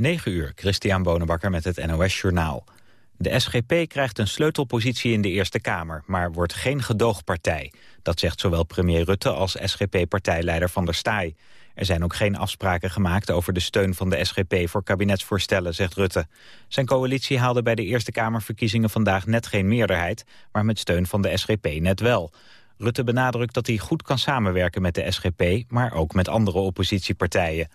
9 uur, Christian Bonenbakker met het NOS Journaal. De SGP krijgt een sleutelpositie in de Eerste Kamer, maar wordt geen gedoogpartij. Dat zegt zowel premier Rutte als SGP-partijleider Van der Staaij. Er zijn ook geen afspraken gemaakt over de steun van de SGP voor kabinetsvoorstellen, zegt Rutte. Zijn coalitie haalde bij de Eerste Kamerverkiezingen vandaag net geen meerderheid, maar met steun van de SGP net wel. Rutte benadrukt dat hij goed kan samenwerken met de SGP, maar ook met andere oppositiepartijen.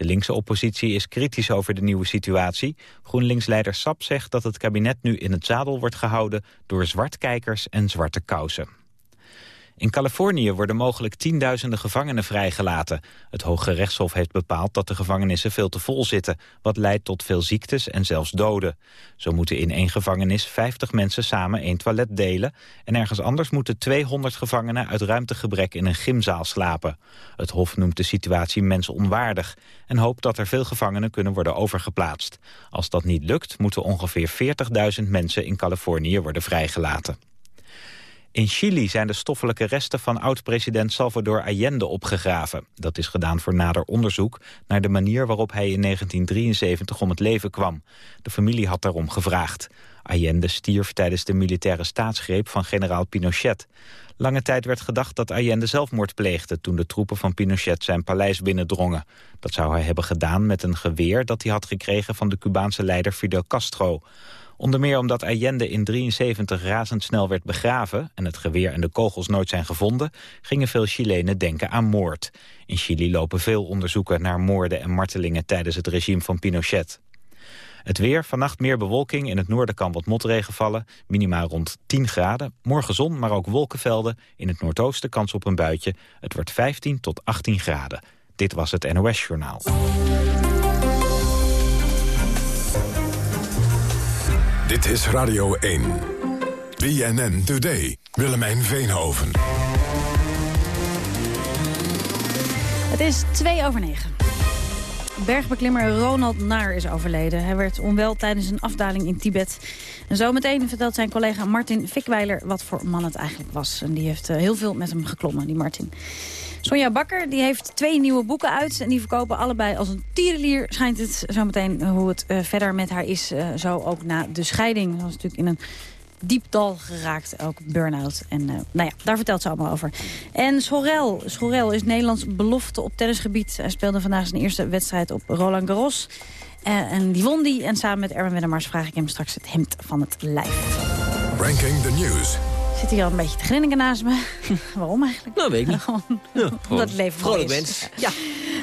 De linkse oppositie is kritisch over de nieuwe situatie. GroenLinks-leider Sap zegt dat het kabinet nu in het zadel wordt gehouden door zwartkijkers en zwarte kousen. In Californië worden mogelijk tienduizenden gevangenen vrijgelaten. Het Hoge Rechtshof heeft bepaald dat de gevangenissen veel te vol zitten... wat leidt tot veel ziektes en zelfs doden. Zo moeten in één gevangenis 50 mensen samen één toilet delen... en ergens anders moeten 200 gevangenen uit ruimtegebrek in een gymzaal slapen. Het Hof noemt de situatie mensonwaardig... en hoopt dat er veel gevangenen kunnen worden overgeplaatst. Als dat niet lukt, moeten ongeveer 40.000 mensen in Californië worden vrijgelaten. In Chili zijn de stoffelijke resten van oud-president Salvador Allende opgegraven. Dat is gedaan voor nader onderzoek naar de manier waarop hij in 1973 om het leven kwam. De familie had daarom gevraagd. Allende stierf tijdens de militaire staatsgreep van generaal Pinochet. Lange tijd werd gedacht dat Allende zelfmoord pleegde... toen de troepen van Pinochet zijn paleis binnendrongen. Dat zou hij hebben gedaan met een geweer dat hij had gekregen... van de Cubaanse leider Fidel Castro. Onder meer omdat Allende in 73 razendsnel werd begraven... en het geweer en de kogels nooit zijn gevonden... gingen veel Chilenen denken aan moord. In Chili lopen veel onderzoeken naar moorden en martelingen... tijdens het regime van Pinochet. Het weer, vannacht meer bewolking. In het noorden kan wat motregen vallen. Minima rond 10 graden. Morgen zon, maar ook wolkenvelden. In het noordoosten kans op een buitje. Het wordt 15 tot 18 graden. Dit was het NOS Journaal. Dit is Radio 1. BNN Today. Willemijn Veenhoven. Het is 2 over 9. Bergbeklimmer Ronald Naar is overleden. Hij werd onwel tijdens een afdaling in Tibet. En zometeen vertelt zijn collega Martin Fikweiler wat voor man het eigenlijk was. En die heeft eh, heel veel met hem geklommen, die Martin. Sonja Bakker die heeft twee nieuwe boeken uit. En die verkopen allebei als een tierenlier. Schijnt het zometeen hoe het uh, verder met haar is. Uh, zo ook na de scheiding. Dat was natuurlijk in een diep dal geraakt, ook burn-out. En nou ja, daar vertelt ze allemaal over. En Schorel, Schorel is Nederlands belofte op tennisgebied. Hij speelde vandaag zijn eerste wedstrijd op Roland Garros. en die won die. En samen met Erwin Wennemars vraag ik hem straks het hemd van het lijf. Ranking the News. Zit hij al een beetje te grinniken naast me. Waarom eigenlijk? Nou, weet ik niet. Ja, omdat het leven Vrolijk mens. Ja.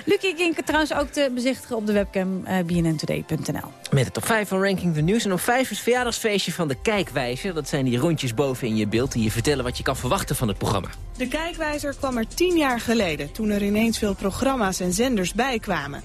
Lucie Kink trouwens ook te bezichtigen op de webcam uh, bnntoday.nl. Met de top 5 van Ranking the News. En op 5 is het verjaardagsfeestje van de Kijkwijzer. Dat zijn die rondjes boven in je beeld die je vertellen wat je kan verwachten van het programma. De Kijkwijzer kwam er tien jaar geleden, toen er ineens veel programma's en zenders bijkwamen.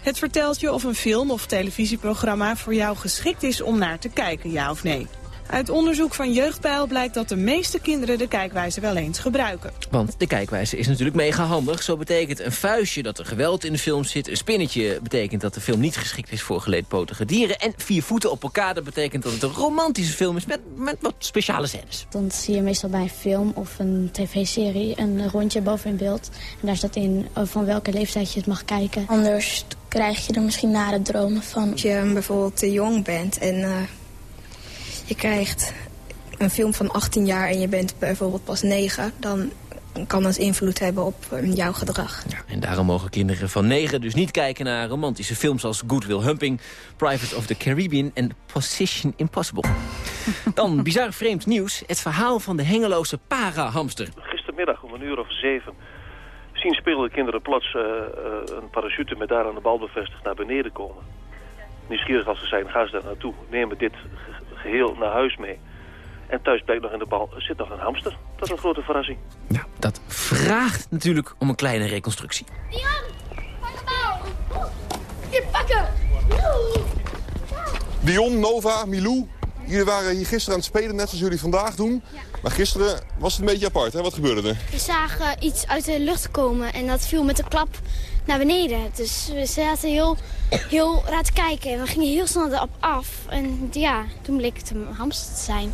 Het vertelt je of een film of televisieprogramma voor jou geschikt is om naar te kijken, ja of nee. Uit onderzoek van Jeugdpeil blijkt dat de meeste kinderen de kijkwijze wel eens gebruiken. Want de kijkwijze is natuurlijk mega handig. Zo betekent een vuistje dat er geweld in de film zit. Een spinnetje betekent dat de film niet geschikt is voor geleedpotige dieren. En vier voeten op elkaar, dat betekent dat het een romantische film is met, met wat speciale scènes. Dan zie je meestal bij een film of een tv-serie een rondje boven in beeld. En daar staat in van welke leeftijd je het mag kijken. Anders krijg je er misschien nare dromen van. Als je bijvoorbeeld te jong bent en... Uh je krijgt een film van 18 jaar en je bent bijvoorbeeld pas 9... dan kan dat invloed hebben op jouw gedrag. Ja, en daarom mogen kinderen van 9 dus niet kijken naar romantische films... als Good Will Humping, Private of the Caribbean en Position Impossible. Dan bizar vreemd nieuws, het verhaal van de hengeloze para-hamster. Gistermiddag om een uur of zeven zien speelende kinderen plots uh, uh, een parachute met daar aan de bal bevestigd naar beneden komen. Nieuwsgierig als ze zijn, gaan ze daar naartoe, nemen dit geheel naar huis mee. En thuis blijkt nog in de bal zit nog een hamster. Dat is een grote verrassing. Ja, dat vraagt natuurlijk om een kleine reconstructie. Dion, pak de bal. Hier, pakken. Dion, Nova, Milou. Jullie waren hier gisteren aan het spelen, net zoals jullie vandaag doen. Ja. Maar gisteren was het een beetje apart, hè? Wat gebeurde er? We zagen iets uit de lucht komen en dat viel met een klap naar beneden. Dus we zaten heel, heel raar te kijken en we gingen heel snel erop af. En ja, toen bleek het een hamster te zijn.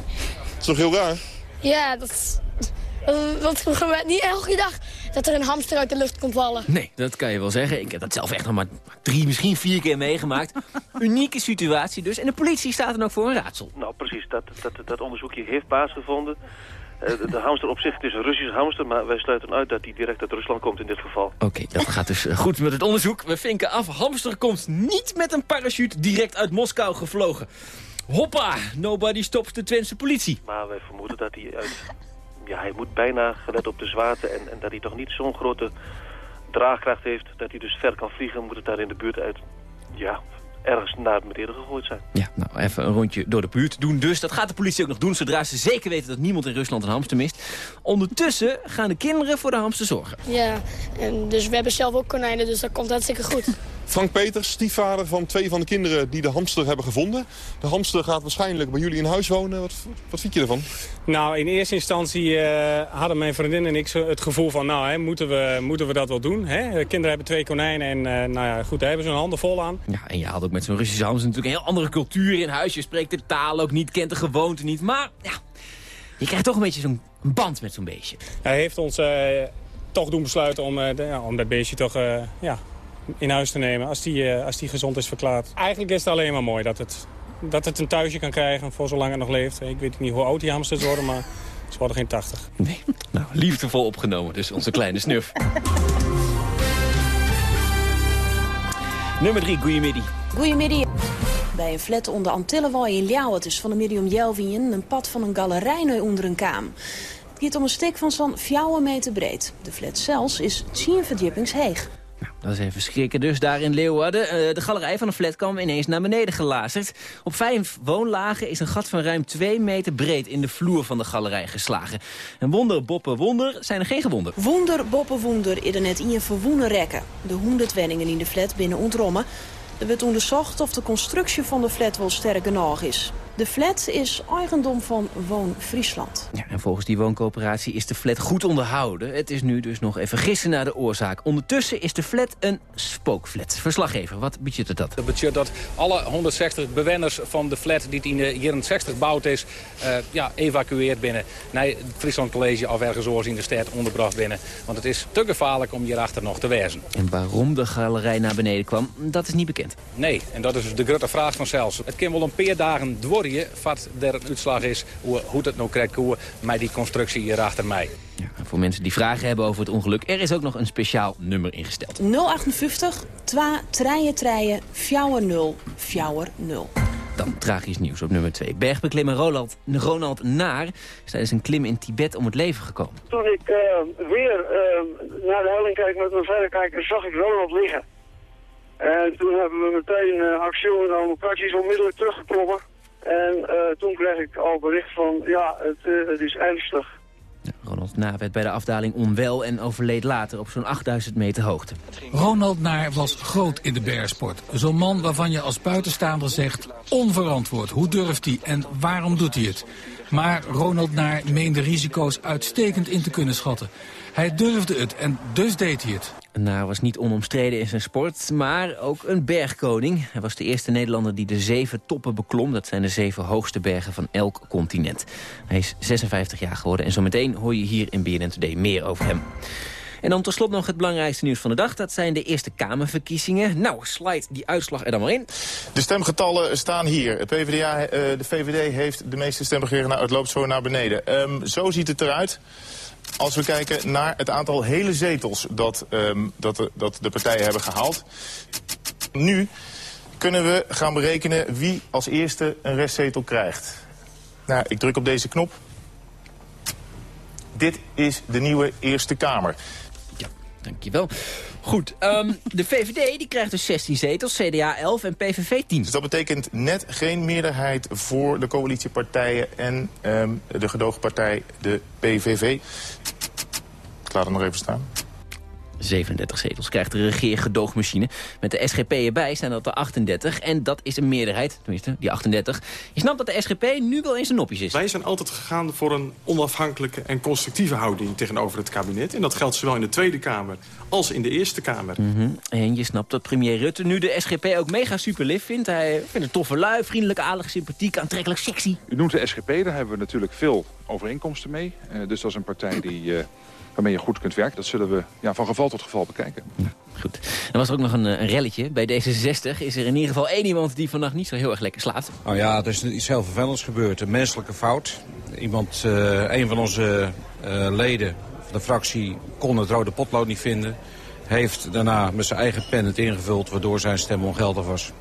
Dat is toch heel raar? Ja, dat is, want het gebeurt niet elke dag dat er een hamster uit de lucht komt vallen. Nee, dat kan je wel zeggen. Ik heb dat zelf echt nog maar drie, misschien vier keer meegemaakt. Unieke situatie dus. En de politie staat er ook voor een raadsel. Nou, precies. Dat, dat, dat onderzoekje heeft plaatsgevonden. Uh, de, hamster op zich, het is een Russische hamster... maar wij sluiten uit dat die direct uit Rusland komt in dit geval. Oké, dat gaat dus goed met het onderzoek. We vinken af, hamster komt niet met een parachute direct uit Moskou gevlogen. Hoppa, nobody stops de Twentse politie. Maar wij vermoeden dat hij uit... Ja, hij moet bijna, gelet op de zwaarte... en, en dat hij toch niet zo'n grote draagkracht heeft... dat hij dus ver kan vliegen, moet het daar in de buurt uit... Ja, ergens naar het meteen gegooid zijn. Ja, nou, even een rondje door de buurt doen dus. Dat gaat de politie ook nog doen, zodra ze zeker weten dat niemand in Rusland een hamster mist. Ondertussen gaan de kinderen voor de hamster zorgen. Ja, en dus we hebben zelf ook konijnen, dus dat komt hartstikke goed. Frank Peters, stiefvader van twee van de kinderen die de hamster hebben gevonden. De hamster gaat waarschijnlijk bij jullie in huis wonen. Wat, wat vind je ervan? Nou, in eerste instantie uh, hadden mijn vriendin en ik het gevoel van... nou, hè, moeten, we, moeten we dat wel doen? Hè? De kinderen hebben twee konijnen en uh, nou ja, goed, daar hebben ze hun handen vol aan. Ja, en je had ook met zo'n Russische hamster natuurlijk een heel andere cultuur in huis. Je spreekt de taal ook niet, kent de gewoonte niet. Maar ja, je krijgt toch een beetje zo'n band met zo'n beestje. Hij heeft ons uh, toch doen besluiten om, de, ja, om dat beestje toch ja, in huis te nemen als die, uh, als die gezond is verklaard. Eigenlijk is het alleen maar mooi dat het, dat het een thuisje kan krijgen voor zolang het nog leeft. Ik weet niet hoe oud die hamsters worden, maar ze worden geen 80. Nee, nou, liefdevol opgenomen dus, onze kleine snuf. Nummer 3, goeiemiddag. Goeiemiddag. Bij een flat onder Antillenwaai in Ljouwert is van de Miriam Jelvingen een pad van een galerij onder een kaam. Het gaat om een stek van zo'n 4 meter breed. De flat zelfs is 10 verdiepings heeg. Dat is even schrikken dus daar in Leeuwarden. Uh, de galerij van de flat kwam ineens naar beneden gelazerd. Op vijf woonlagen is een gat van ruim twee meter breed in de vloer van de galerij geslagen. En wonder, boppen, wonder zijn er geen gewonden. Wonder, boppen, wonder is er net in je verwoenen rekken. De honderd wenningen in de flat binnen ontrommen. Er werd onderzocht of de constructie van de flat wel sterk genoeg is. De flat is eigendom van Woon Friesland. Ja, en volgens die wooncoöperatie is de flat goed onderhouden. Het is nu dus nog even gissen naar de oorzaak. Ondertussen is de flat een spookflat. Verslaggever, wat budget dat? Dat betekent dat alle 160 bewoners van de flat die in de jaren 60 gebouwd is... Uh, ja, evacueerd binnen naar het Friesland College of ergens in de stad onderbracht binnen. Want het is te gevaarlijk om hierachter nog te wezen. En waarom de galerij naar beneden kwam, dat is niet bekend. Nee, en dat is de grote vraag vanzelf. Het kan wel een paar dagen dwarren wat er een uitslag is, hoe, hoe het nou krijgt, hoe met die constructie hier achter mij. Ja, voor mensen die vragen hebben over het ongeluk, er is ook nog een speciaal nummer ingesteld. 058 2 treien treien fjouwer 0 fjouwer 0. Dan tragisch nieuws op nummer 2. Bergbeklimmer Ronald, Ronald Naar is tijdens een klim in Tibet om het leven gekomen. Toen ik uh, weer uh, naar de helling keek met mijn verrekijker, zag ik Ronald liggen. En toen hebben we meteen uh, actie ondernomen, praktisch onmiddellijk teruggeklommen. En uh, toen kreeg ik al bericht van, ja, het, uh, het is ernstig. Ronald Na werd bij de afdaling onwel en overleed later op zo'n 8000 meter hoogte. Ronald Naar was groot in de bergsport. Zo'n man waarvan je als buitenstaander zegt, onverantwoord. Hoe durft hij en waarom doet hij het? Maar Ronald Naar meende risico's uitstekend in te kunnen schatten. Hij durfde het en dus deed hij het. Naar was niet onomstreden in zijn sport, maar ook een bergkoning. Hij was de eerste Nederlander die de zeven toppen beklom. Dat zijn de zeven hoogste bergen van elk continent. Hij is 56 jaar geworden en zometeen hoor je hier in BNN Today meer over hem. En dan tot slot nog het belangrijkste nieuws van de dag. Dat zijn de Eerste Kamerverkiezingen. Nou, slide die uitslag er dan maar in. De stemgetallen staan hier. Het PvdA, uh, de VVD heeft de meeste stemmen gekregen. Nou, het loopt zo naar beneden. Um, zo ziet het eruit. Als we kijken naar het aantal hele zetels dat, um, dat, de, dat de partijen hebben gehaald. Nu kunnen we gaan berekenen wie als eerste een restzetel krijgt. Nou, ik druk op deze knop. Dit is de nieuwe Eerste Kamer. Ja, dankjewel. Goed, um, de VVD die krijgt dus 16 zetels, CDA 11 en PVV 10. Dus dat betekent net geen meerderheid voor de coalitiepartijen en um, de gedoogpartij, de PVV. Ik laat hem nog even staan. 37 zetels krijgt de regeergedoogmachine. Met de SGP erbij zijn dat er 38. En dat is een meerderheid, tenminste, die 38. Je snapt dat de SGP nu wel eens een nopjes is. Wij zijn altijd gegaan voor een onafhankelijke en constructieve houding tegenover het kabinet. En dat geldt zowel in de Tweede Kamer als in de Eerste Kamer. Mhm. En je snapt dat premier Rutte nu de SGP ook mega super lief vindt. Hij vindt een toffe lui, vriendelijk, aardig, sympathiek, aantrekkelijk, sexy. U noemt de SGP, daar hebben we natuurlijk veel overeenkomsten mee. Uh, dus dat is een partij die... Uh waarmee je goed kunt werken. Dat zullen we ja, van geval tot geval bekijken. goed. Er was ook nog een, een relletje. Bij D66 is er in ieder geval één iemand die vannacht niet zo heel erg lekker slaapt. Oh ja, er is iets heel vervelends gebeurd. Een menselijke fout. Iemand, uh, een van onze uh, leden van de fractie kon het rode potlood niet vinden. Heeft daarna met zijn eigen pen het ingevuld, waardoor zijn stem ongeldig was.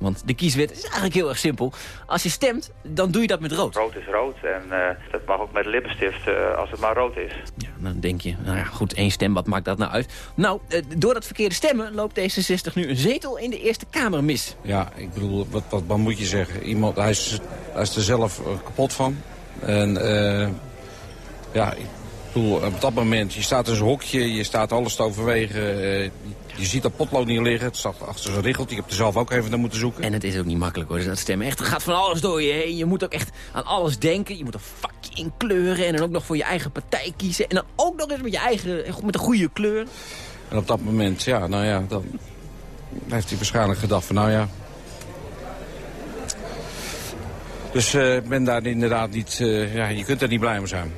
Want de kieswet is eigenlijk heel erg simpel. Als je stemt, dan doe je dat met rood. Rood is rood en uh, dat mag ook met lippenstift uh, als het maar rood is. Ja, dan denk je, nou ja, goed, één stem, wat maakt dat nou uit? Nou, uh, door dat verkeerde stemmen loopt D66 nu een zetel in de Eerste Kamer mis. Ja, ik bedoel, wat, wat, wat moet je zeggen? Iemand, hij, is, hij is er zelf kapot van. En ja, ik bedoel, op dat moment, je staat in zijn hokje, je staat alles te overwegen... Je ziet dat potlood niet liggen. Het staat achter zo'n richeltje. Ik heb er zelf ook even naar moeten zoeken. En het is ook niet makkelijk hoor, dat stemmen. Echt, er gaat van alles door je heen. Je moet ook echt aan alles denken. Je moet een vakje inkleuren. En dan ook nog voor je eigen partij kiezen. En dan ook nog eens met je eigen, met een goede kleur. En op dat moment, ja, nou ja, dan heeft hij waarschijnlijk gedacht van, nou ja... Dus eh, ik uh, ben daar inderdaad niet, uh, ja, je kunt er niet blij mee zijn.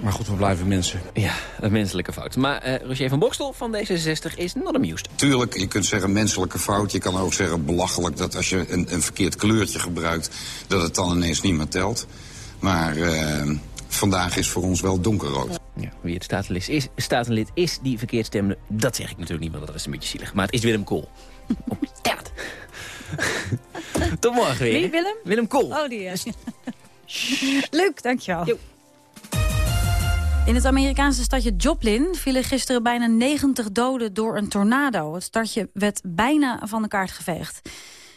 Maar goed, we blijven mensen. Ja, een menselijke fout. Maar uh, Roger van Bokstel van D66 is not amused. Tuurlijk, je kunt zeggen menselijke fout. Je kan ook zeggen belachelijk dat als je een, een verkeerd kleurtje gebruikt... dat het dan ineens niet meer telt. Maar uh, vandaag is voor ons wel donkerrood. Ja, wie het statenlid is, statenlid is die verkeerd stemde, dat zeg ik natuurlijk niet, want dat is een beetje zielig. Maar het is Willem Kool. Op tijd. Tot morgen weer. Wie, Willem? Willem Kool. Oh, die, ja. Leuk, dankjewel. Jo. In het Amerikaanse stadje Joplin vielen gisteren bijna 90 doden door een tornado. Het stadje werd bijna van de kaart geveegd.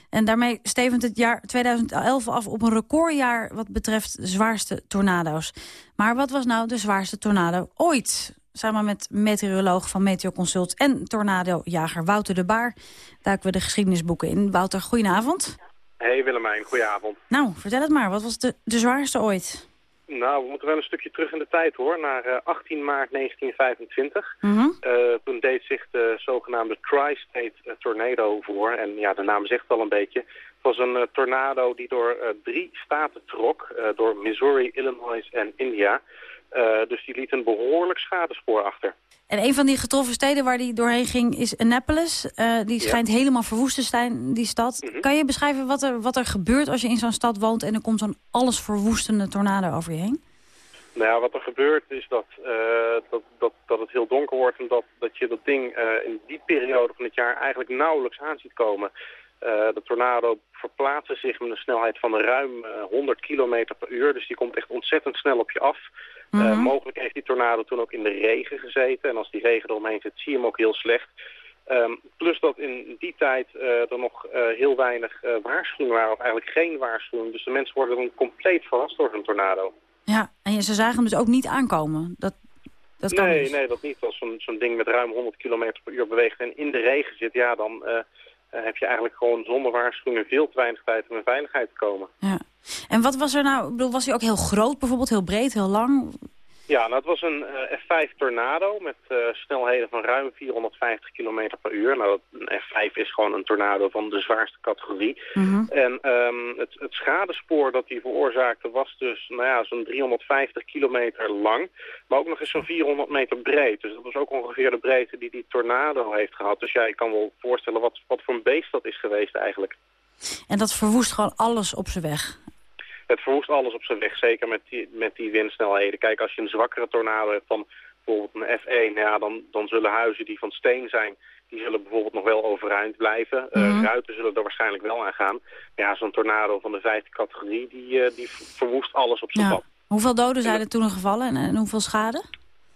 En daarmee stevend het jaar 2011 af op een recordjaar wat betreft zwaarste tornado's. Maar wat was nou de zwaarste tornado ooit? Samen met meteoroloog van Meteoconsult en tornadojager Wouter de Baar... duiken we de geschiedenisboeken in. Wouter, goedenavond. Hey Willemijn, goedenavond. Nou, vertel het maar. Wat was de, de zwaarste ooit? Nou, we moeten wel een stukje terug in de tijd hoor, naar uh, 18 maart 1925. Mm -hmm. uh, toen deed zich de zogenaamde Tri-State uh, Tornado voor. En ja, de naam zegt al een beetje. Het was een tornado die door drie staten trok, door Missouri, Illinois en India. Dus die liet een behoorlijk schadespoor achter. En een van die getroffen steden waar die doorheen ging is Annapolis. Uh, die schijnt ja. helemaal verwoest te zijn, die stad. Mm -hmm. Kan je beschrijven wat er, wat er gebeurt als je in zo'n stad woont... en er komt zo'n alles verwoestende tornado over je heen? Nou ja, wat er gebeurt is dat, uh, dat, dat, dat het heel donker wordt... en dat, dat je dat ding uh, in die periode van het jaar eigenlijk nauwelijks aan ziet komen. De tornado verplaatst zich met een snelheid van ruim 100 km per uur. Dus die komt echt ontzettend snel op je af... Mm -hmm. uh, mogelijk heeft die tornado toen ook in de regen gezeten. En als die regen eromheen zit, zie je hem ook heel slecht. Um, plus dat in die tijd uh, er nog uh, heel weinig waarschuwingen waren, of eigenlijk geen waarschuwing. Dus de mensen worden dan compleet verrast door een tornado. Ja, en ze zagen hem dus ook niet aankomen. Dat, dat kan nee, dus. nee, dat niet. Als zo'n zo'n ding met ruim 100 km per uur beweegt en in de regen zit, ja, dan heb je eigenlijk gewoon zonder waarschuwingen veel te weinig tijd om in veiligheid te komen. Ja. En wat was er nou, bedoel, was hij ook heel groot bijvoorbeeld, heel breed, heel lang? Ja, nou, het was een uh, F5 Tornado met uh, snelheden van ruim 450 km per uur. Nou, een F5 is gewoon een tornado van de zwaarste categorie. Mm -hmm. En um, het, het schadespoor dat hij veroorzaakte was dus nou ja, zo'n 350 kilometer lang, maar ook nog eens zo'n 400 meter breed. Dus dat was ook ongeveer de breedte die die tornado heeft gehad. Dus ja, je kan wel voorstellen wat, wat voor een beest dat is geweest eigenlijk. En dat verwoest gewoon alles op zijn weg? Het verwoest alles op zijn weg, zeker met die, met die windsnelheden. Kijk, als je een zwakkere tornado hebt dan bijvoorbeeld een F1, ja, dan, dan zullen huizen die van steen zijn, die zullen bijvoorbeeld nog wel overeind blijven. Mm -hmm. uh, ruiten zullen er waarschijnlijk wel aan gaan. Ja, zo'n tornado van de vijfde categorie, die, uh, die verwoest alles op zijn ja. pad. Hoeveel doden zijn er toen gevallen en, en hoeveel schade?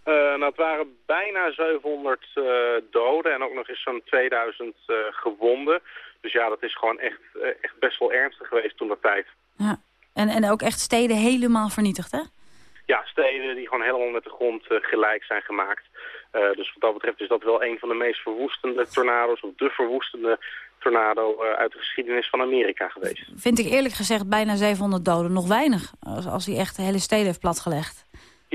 Uh, nou, het waren bijna 700 uh, doden en ook nog eens zo'n 2000 uh, gewonden. Dus ja, dat is gewoon echt, echt best wel ernstig geweest toen dat tijd. Ja. En, en ook echt steden helemaal vernietigd, hè? Ja, steden die gewoon helemaal met de grond uh, gelijk zijn gemaakt. dus wat dat betreft is dat wel een van de meest verwoestende tornado's... of de verwoestende tornado uit de geschiedenis van Amerika geweest. Vind ik eerlijk gezegd bijna 700 doden nog weinig. Als, als hij echt de hele steden heeft platgelegd.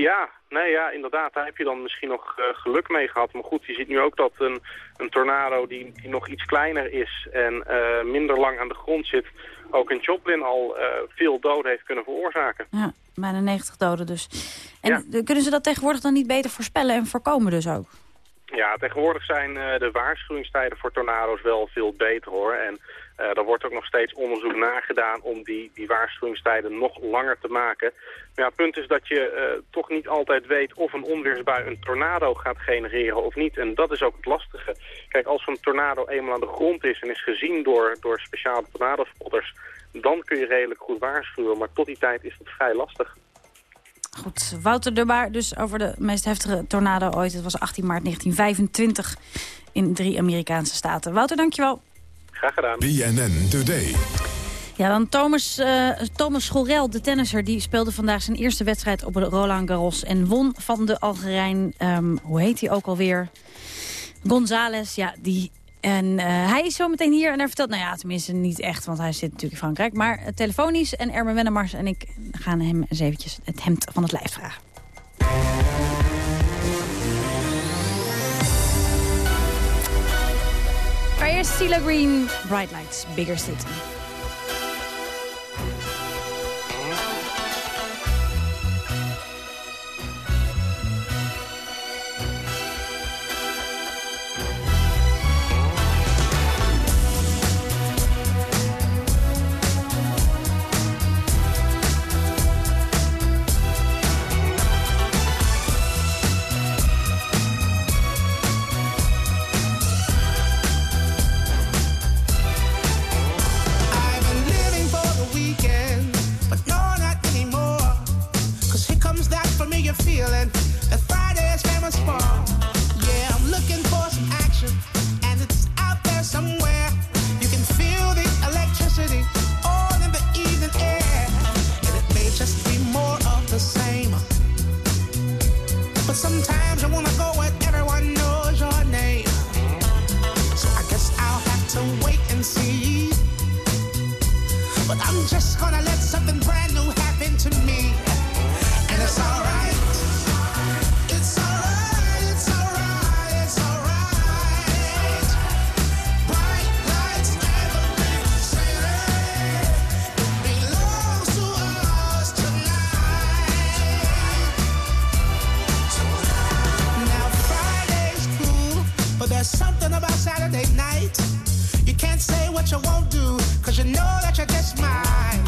Ja, nee, ja, inderdaad. Daar heb je dan misschien nog geluk mee gehad. Maar goed, je ziet nu ook dat een, een tornado die, die nog iets kleiner is... en minder lang aan de grond zit ook in Joplin al uh, veel doden heeft kunnen veroorzaken. Ja, bijna 90 doden dus. En kunnen ze dat tegenwoordig dan niet beter voorspellen en voorkomen dus ook? Ja, tegenwoordig zijn uh, de waarschuwingstijden voor tornado's wel veel beter hoor. En uh, er wordt ook nog steeds onderzoek naar gedaan om die, die waarschuwingstijden nog langer te maken. Maar ja, het punt is dat je uh, toch niet altijd weet of een onweersbui een tornado gaat genereren of niet. En dat is ook het lastige. Kijk, als zo'n tornado eenmaal aan de grond is en is gezien door, door speciale tornadospotters... dan kun je redelijk goed waarschuwen, maar tot die tijd is het vrij lastig. Goed, Wouter de Baar dus over de meest heftige tornado ooit. Het was 18 maart 1925 in drie Amerikaanse staten. Wouter, dankjewel. Graag gedaan. BNN Today. Ja, dan Thomas, uh, Thomas Schorel, de tennisser, die speelde vandaag zijn eerste wedstrijd op Roland Garros. En won van de Algerijn, um, hoe heet hij ook alweer? González, ja, die... En uh, hij is zo meteen hier en hij vertelt, nou ja, tenminste niet echt, want hij zit natuurlijk in Frankrijk. Maar uh, telefonisch en Ermen Wennemars en ik gaan hem eens eventjes het hemd van het lijf vragen. Maar eerst Green, Bright Lights, Bigger City. feeling that Friday's famous for. Yeah, I'm looking for some action, and it's out there somewhere. You can feel the electricity all in the evening air, and it may just be more of the same. But sometimes you wanna go where everyone knows your name. So I guess I'll have to wait and see. But I'm just gonna let what you won't do, cause you know that you're just mine.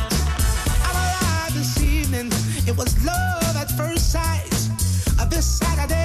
I'm alive this evening, it was love at first sight. This Saturday.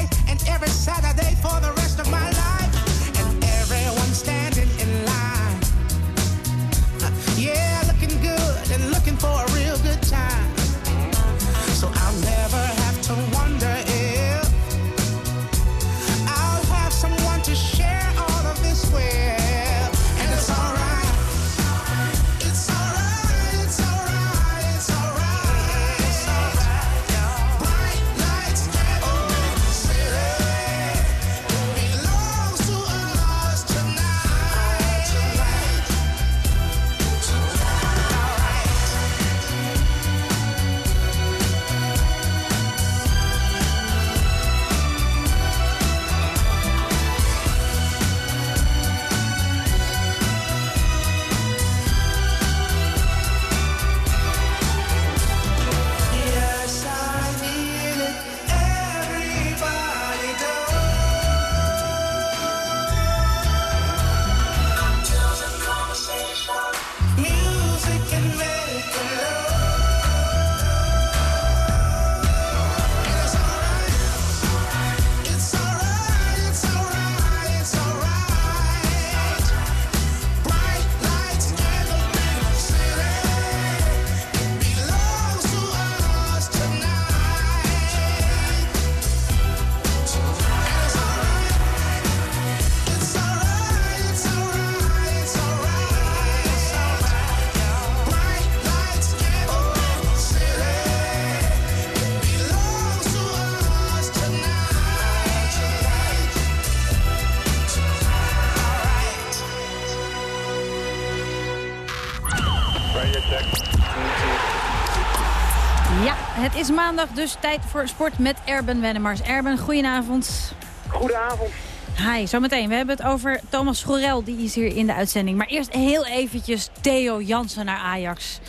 Maandag, dus tijd voor sport met Erben Wennemars. Erben, goedenavond. Goedenavond. Hi, zometeen. We hebben het over Thomas Schorel, die is hier in de uitzending. Maar eerst heel eventjes Theo Jansen naar Ajax.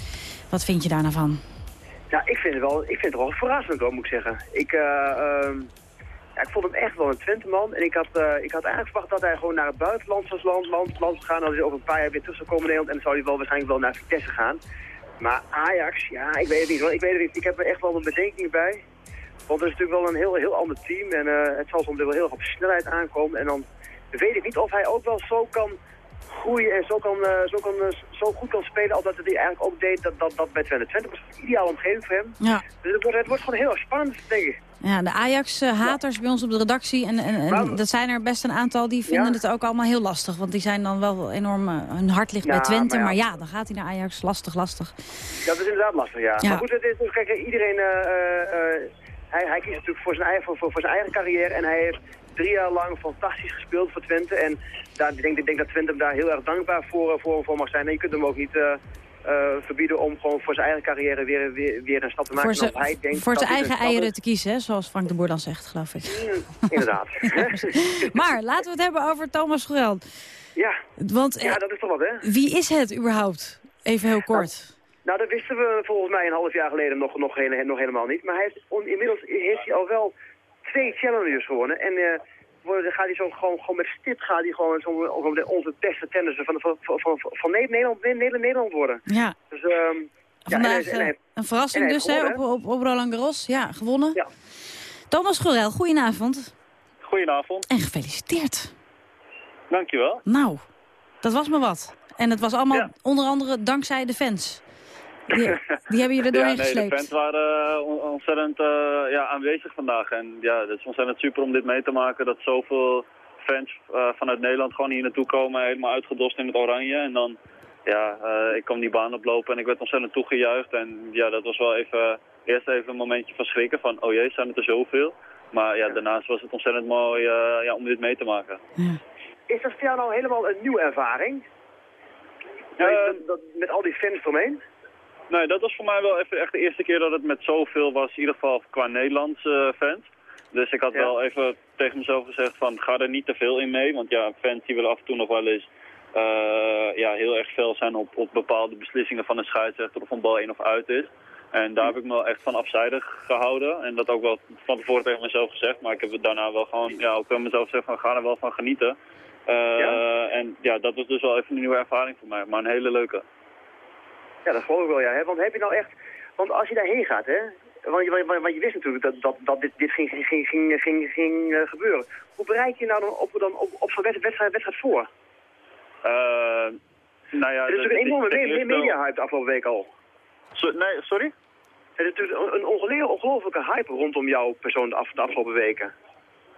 Wat vind je daar nou van? Ja, ik vind het wel, ik vind het wel verrassend hoor, moet ik zeggen. Ik, eh, ehm, ja, ik vond hem echt wel een Twenteman. En ik had, eh, ik had eigenlijk verwacht dat hij gewoon naar het buitenland zou land, land, land gaan. Dat hij over een paar jaar weer terug zou komen in Nederland. En dan zou hij wel waarschijnlijk wel naar Vitesse gaan. Maar Ajax, ja, ik weet het niet. Ik weet het niet. Ik heb er echt wel een bedenking bij. Want het is natuurlijk wel een heel, heel ander team. En eh, het zal soms wel heel erg op snelheid aankomen. En dan weet ik niet of hij ook wel zo kan groeien en zo, kan, eh, zo, kan, eh, zo goed kan spelen als dat hij eigenlijk ook deed dat, dat, dat bij Twente. Twente was een ideale omgeving voor hem. Ja. Dus het wordt, het wordt gewoon heel erg spannend, denk ik. Ja, de Ajax-haters bij ons op de redactie, en, en, en dat zijn er best een aantal, die vinden het ook allemaal heel lastig. Want die zijn dan wel enorm, uh, hun hart ligt bij Twente, maar maar ja. dan gaat hij naar Ajax, lastig, lastig. Dat is inderdaad lastig, ja. Maar goed, het is, dus, kijk, iedereen... eh, eh, eh, hij, hij kiest natuurlijk voor zijn, eigen, voor, voor, zijn eigen carrière en hij heeft drie jaar lang fantastisch gespeeld voor Twente. En daar, ik, denk, ik denk dat Twente hem daar heel erg dankbaar voor, eh, voor, voor mag zijn. En je kunt hem ook niet eh, eh, verbieden om gewoon voor zijn eigen carrière weer, weer, weer een stap te maken. Voor hij denkt voor zijn eigen eieren te kiezen, hè, zoals Frank de Boer dan zegt, geloof ik. Inderdaad. maar laten we het hebben over Thomas Gorel. ja. Want ja, dat is toch wat, hè? wie is het überhaupt? Even heel kort. Nou, dat wisten we volgens mij een half jaar geleden nog, nog, hele- nog helemaal niet. Maar hij heeft, on- inmiddels heeft hij al wel twee challengers gewonnen. En eh, wordt- dan gaat hij zo gewoon, gewoon met stip gaat hij gewoon zo, onze beste tennisser van, van, van, van, van Nederland, Nederland, Nederland worden. Ja. Dus, ehm ja, en Vandaag hij- en hij- eh, een verrassing dus hè, op, op, op Roland Garros. Ja, gewonnen. Thomas Gorel, goedenavond. Goedenavond. En gefeliciteerd. Dankjewel. Nou, dat was me wat. En het was allemaal onder andere dankzij de fans. Die, die hebben je er doorheen ja, nee, gesleept. de fans waren eh, on- ontzettend eh, ja, aanwezig vandaag. En ja, het is ontzettend super om dit mee te maken. Dat zoveel fans eh, vanuit Nederland gewoon hier naartoe komen. Helemaal uitgedost in het oranje. En dan, ja, eh, ik kwam die baan oplopen en ik werd ontzettend toegejuicht. En ja, dat was wel even, eerst even een momentje van schrikken. Van, oh jee, zijn het er zoveel? Maar ja, daarnaast was het ontzettend mooi eh, ja, om dit mee te maken. Is dat voor jou nou helemaal een nieuwe ervaring? Dat- dat- met al die fans eromheen? Nee, dat was voor mij wel even echt de eerste keer dat het met zoveel was, in ieder geval qua Nederlandse fans. Dus ik had wel even tegen mezelf gezegd van ga er niet te veel in mee. Want ja, fans die willen af en toe nog wel eens eh, ja, heel erg fel zijn op, op bepaalde beslissingen van een scheidsrechter of een bal in of uit is. En daar heb ik me wel echt van afzijdig gehouden. En dat ook wel van tevoren tegen mezelf gezegd. Maar ik heb het daarna wel gewoon ja, ook tegen mezelf gezegd van ga er wel van genieten. Eh, En ja, dat was dus wel even een nieuwe ervaring voor mij. Maar een hele leuke. Ja, dat geloof ik wel, ja. Hè? Want heb je nou echt... Want als je daarheen gaat, hè... Want je, want, want je wist natuurlijk dat, dat, dat dit, dit ging, ging, ging, ging, ging eh, gebeuren. Hoe bereid je nou dan op, dan op, op zo'n wedstrijd, wedstrijd, voor? Eh, nou ja, er is natuurlijk een enorme dat me- ligt wel- media-hype de afgelopen week al. nee, sorry? Er is natuurlijk een, ongelofelijke hype rondom jouw persoon de, af, de afgelopen weken.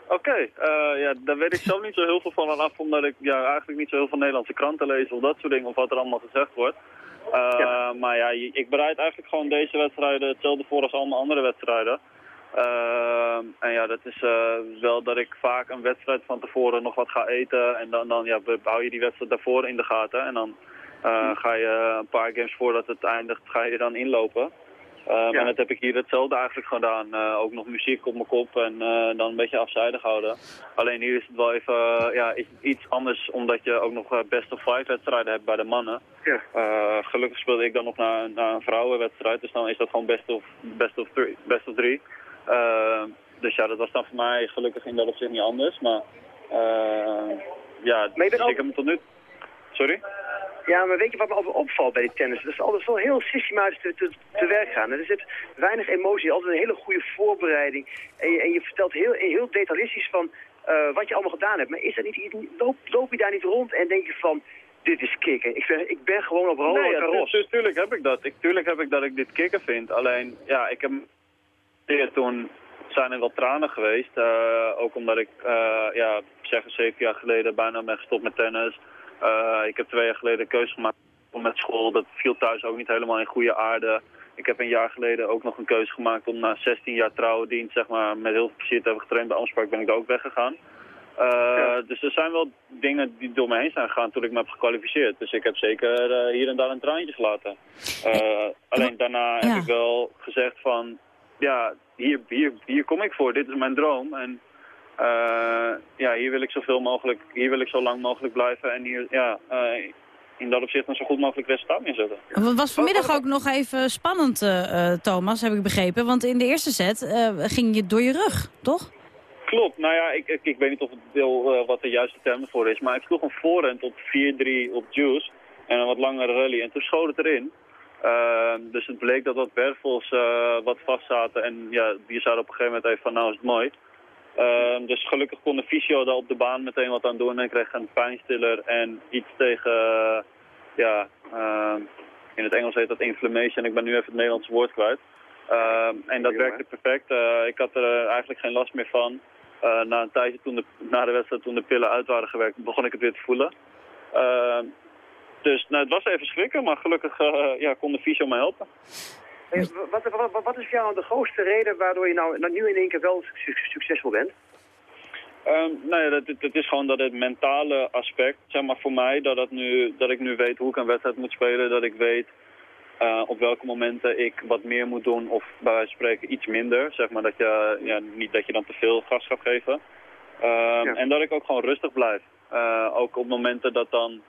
Oké, eh, ja, daar weet ik zelf niet zo heel veel van af, omdat ik ja, eigenlijk niet zo heel veel Nederlandse kranten lees of dat soort dingen, of wat er allemaal gezegd wordt. Eh, Maar ja, ik bereid eigenlijk gewoon deze wedstrijden hetzelfde voor als allemaal andere wedstrijden. Eh, en ja, dat is eh, wel dat ik vaak een wedstrijd van tevoren nog wat ga eten en dan, dan ja, hou je die wedstrijd daarvoor in de gaten en dan eh, ga je een paar games voordat het eindigt, ga je dan inlopen. Uh, Maar dat heb ik hier hetzelfde eigenlijk gedaan. Eh, ook nog muziek op mijn kop en eh, dan een beetje afzijdig houden. Alleen hier is het wel even eh, ja, iets anders omdat je ook nog eh, best of five wedstrijden hebt bij de mannen. Eh, gelukkig speelde ik dan nog naar, een- naar een vrouwenwedstrijd, dus dan is dat gewoon best of, best of, three, best of drie. Eh, dus ja, dat was dan voor mij gelukkig in dat opzicht niet anders. Maar eh, ja, dus ik heb hem tot nu... Sorry? Ja, maar weet je wat me altijd opvalt bij die tennis? Dat is altijd wel heel systematisch te, te, te werk gaan. Er zit weinig emotie, altijd een hele goede voorbereiding. En je, en je vertelt heel, heel detailistisch van eh, wat je allemaal gedaan hebt. Maar is dat niet, loop, loop je daar niet rond en denk je van, dit is kicken. Ik, ben, ik ben gewoon op Roland Nee, ja, Garros. tu- tu- tuurlijk heb ik dat. Ik, tuurlijk heb ik dat ik dit kicken vind. Alleen, ja, ik heb... Toen zijn er wel tranen geweest. eh, ook omdat ik, eh, ja, zeg zeven jaar geleden bijna ben gestopt met tennis. Eh, ik heb twee jaar geleden een keuze gemaakt om met school. Dat viel thuis ook niet helemaal in goede aarde. Ik heb een jaar geleden ook nog een keuze gemaakt om na 16 jaar trouwendienst, zeg maar, met heel veel plezier te hebben getraind bij Amspark, ben ik ook weggegaan. Uh, Dus er zijn wel dingen die door me heen zijn gegaan toen ik me heb gekwalificeerd. Dus ik heb zeker uh, hier en daar een traantje gelaten. Alleen daarna heb ik wel gezegd van... Ja, hier, hier, hier kom ik voor. Dit is mijn droom. En ja, hier wil ik zoveel mogelijk... Hier wil ik zo lang mogelijk blijven. En hier, ja... in dat opzicht een zo goed mogelijk resultaat neerzetten. Het was vanmiddag ook nog even spannend, Thomas, heb ik begrepen. Want in de eerste set ging je door je rug, toch? Klopt. Nou ja, ik, ik, ik weet niet of het deel wat de juiste term voor is. Maar ik sloeg een voorhand op 4-3 op Juice. En een wat langere rally. En toen schoot het erin. Uh, dus het bleek dat wat wervels uh, wat vast zaten. En ja, die zouden op een gegeven moment even van nou is het mooi. Uh, dus gelukkig kon de fysio daar op de baan meteen wat aan doen. En ik kreeg een pijnstiller en iets tegen, ja, in het Engels heet dat inflammation. Ik ben nu even het Nederlandse woord kwijt. en dat werkte perfect. ik had er eigenlijk geen last meer van. Na een tijdje, toen de, na de wedstrijd, toen de pillen uit waren gewerkt, begon ik het weer te voelen. Dus nou, het was even schrikken, maar gelukkig ja, kon de fysio me helpen. Hey, wat, wat, wat, is voor jou de grootste reden waardoor je nou, nou nu in één keer wel succesvol bent? Um, nou ja, dat, dat, is gewoon dat het mentale aspect, zeg maar voor mij, dat, dat, nu, dat ik nu weet hoe ik een wedstrijd moet spelen, dat ik weet uh, op welke momenten ik wat meer moet doen of bij wijze van spreken iets minder. Zeg maar dat je, ja, niet dat je dan te veel gas gaat geven. Ja. En dat ik ook gewoon rustig blijf. Uh, ook op momenten dat dan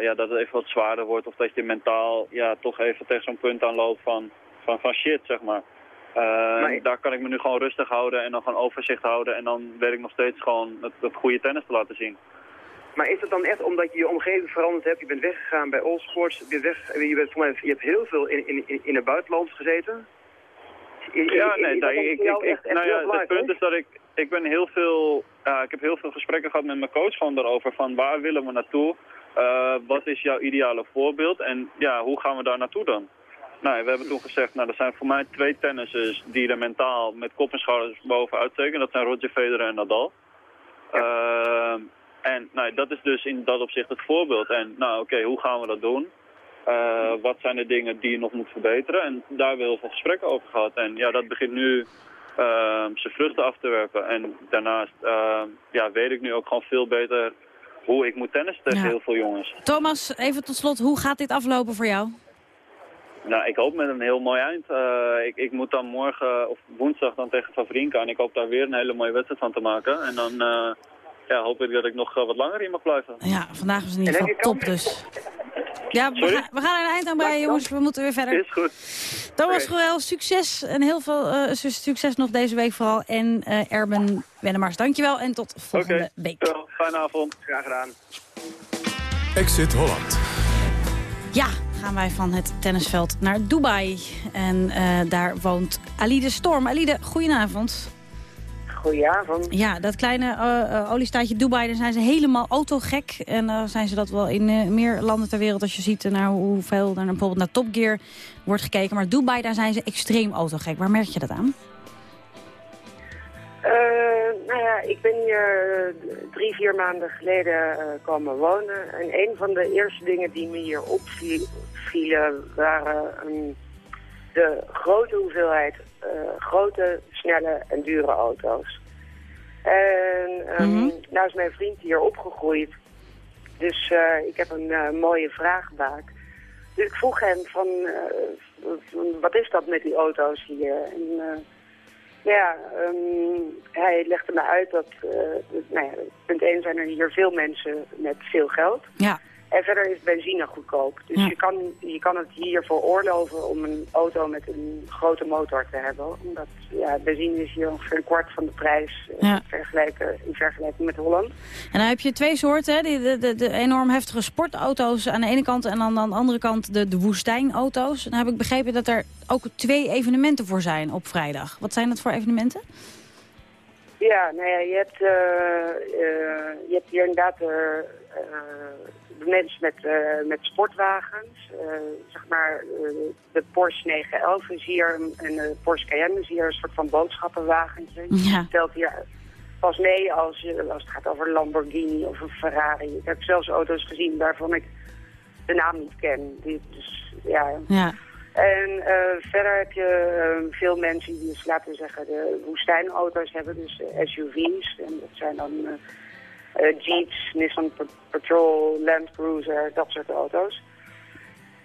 ja, dat het even wat zwaarder wordt of dat je mentaal ja, toch even tegen zo'n punt aanloopt van, van, van shit, zeg maar. maar. Daar kan ik me nu gewoon rustig houden en dan gewoon overzicht houden en dan weet ik nog steeds gewoon het, het goede tennis te laten zien. Maar is het dan echt omdat je je omgeving veranderd hebt? Je bent weggegaan bij All Sports. Je, bent weg, je, bent, voor mij, je hebt heel veel in, in, in het buitenland gezeten. ja, nee, nou, ik, ik, nou ja, het punt is dat ik, ik ben heel veel, uh, ik heb heel veel gesprekken gehad met mijn coach gewoon daarover van waar willen we naartoe? Uh, wat is jouw ideale voorbeeld en ja, hoe gaan we daar naartoe dan? Nou, we hebben toen gezegd, nou, er zijn voor mij twee tennissers die er mentaal met kop en schouders boven steken. Dat zijn Roger Federer en Nadal. Ja. Uh, en nou, dat is dus in dat opzicht het voorbeeld. En nou oké, okay, hoe gaan we dat doen? Uh, wat zijn de dingen die je nog moet verbeteren? En daar hebben we heel veel gesprekken over gehad. En ja, dat begint nu uh, zijn vruchten af te werpen. En daarnaast uh, ja, weet ik nu ook gewoon veel beter hoe ik moet tennissen tegen ja. heel veel jongens. Thomas, even tot slot, hoe gaat dit aflopen voor jou? Nou, ik hoop met een heel mooi eind. Uh, ik, ik, moet dan morgen of woensdag dan tegen Favrinka. En ik hoop daar weer een hele mooie wedstrijd van te maken. En dan uh, ja, hoop ik dat ik nog uh, wat langer hier mag blijven. Ja, vandaag was het in ieder geval top dus. Ja, we gaan, we gaan er een eind aan breien, jongens. We moeten weer verder. Is goed. Thomas okay. Groel, succes en heel veel uh, succes nog deze week vooral. En uh, Erben Wennemars, dankjewel en tot volgende okay. week. Fijne avond. Graag gedaan. Exit Holland. Ja, gaan wij van het tennisveld naar Dubai. En uh, daar woont Alide Storm. Alide, goedenavond. Goedenavond. Ja, dat kleine uh, oliestaatje Dubai, daar zijn ze helemaal autogek. En dan uh, zijn ze dat wel in uh, meer landen ter wereld als je ziet naar hoeveel er bijvoorbeeld naar Top Gear wordt gekeken. Maar Dubai, daar zijn ze extreem autogek. Waar merk je dat aan? nou ja, ik ben hier drie, vier maanden geleden komen wonen. En een van de eerste dingen die me hier opvielen waren um, de grote hoeveelheid uh, grote, snelle en dure auto's. En um, mm -hmm. nou is mijn vriend hier opgegroeid. Dus uh, ik heb een uh, mooie vraagbaak. Dus ik vroeg hem van, wat is dat met die auto's hier? En ja, um, hij legde me uit dat, nou ja, punt 1 zijn er hier veel mensen met veel geld. Ja. En verder is benzine goedkoop. Dus ja. je, kan, je kan het hier veroorloven om een auto met een grote motor te hebben. Omdat ja, benzine is hier ongeveer een kwart van de prijs ja. vergelijken, in vergelijking met Holland. En dan heb je twee soorten. Hè? De, de, de, de, enorm heftige sportauto's aan de ene kant en dan aan de andere kant de, de woestijnauto's. Dan heb ik begrepen dat er ook twee evenementen voor zijn op vrijdag. Wat zijn dat voor evenementen? Ja, nou ja, je hebt, uh, uh, je hebt hier inderdaad uh, mensen met, uh, met sportwagens. Uh, zeg maar, uh, de Porsche 911 is hier en de Porsche Cayenne is hier een soort van boodschappenwagentje. Ja. Je stelt hier pas mee als, als het gaat over Lamborghini of een Ferrari. Ik heb zelfs auto's gezien waarvan ik de naam niet ken. Dus, ja. ja. En eh, verder heb je eh, veel mensen die, dus, laten we zeggen, de woestijnauto's hebben. Dus eh, SUV's. En dat zijn dan eh, eh, Jeeps, Nissan Patrol, Land Cruiser, dat soort auto's.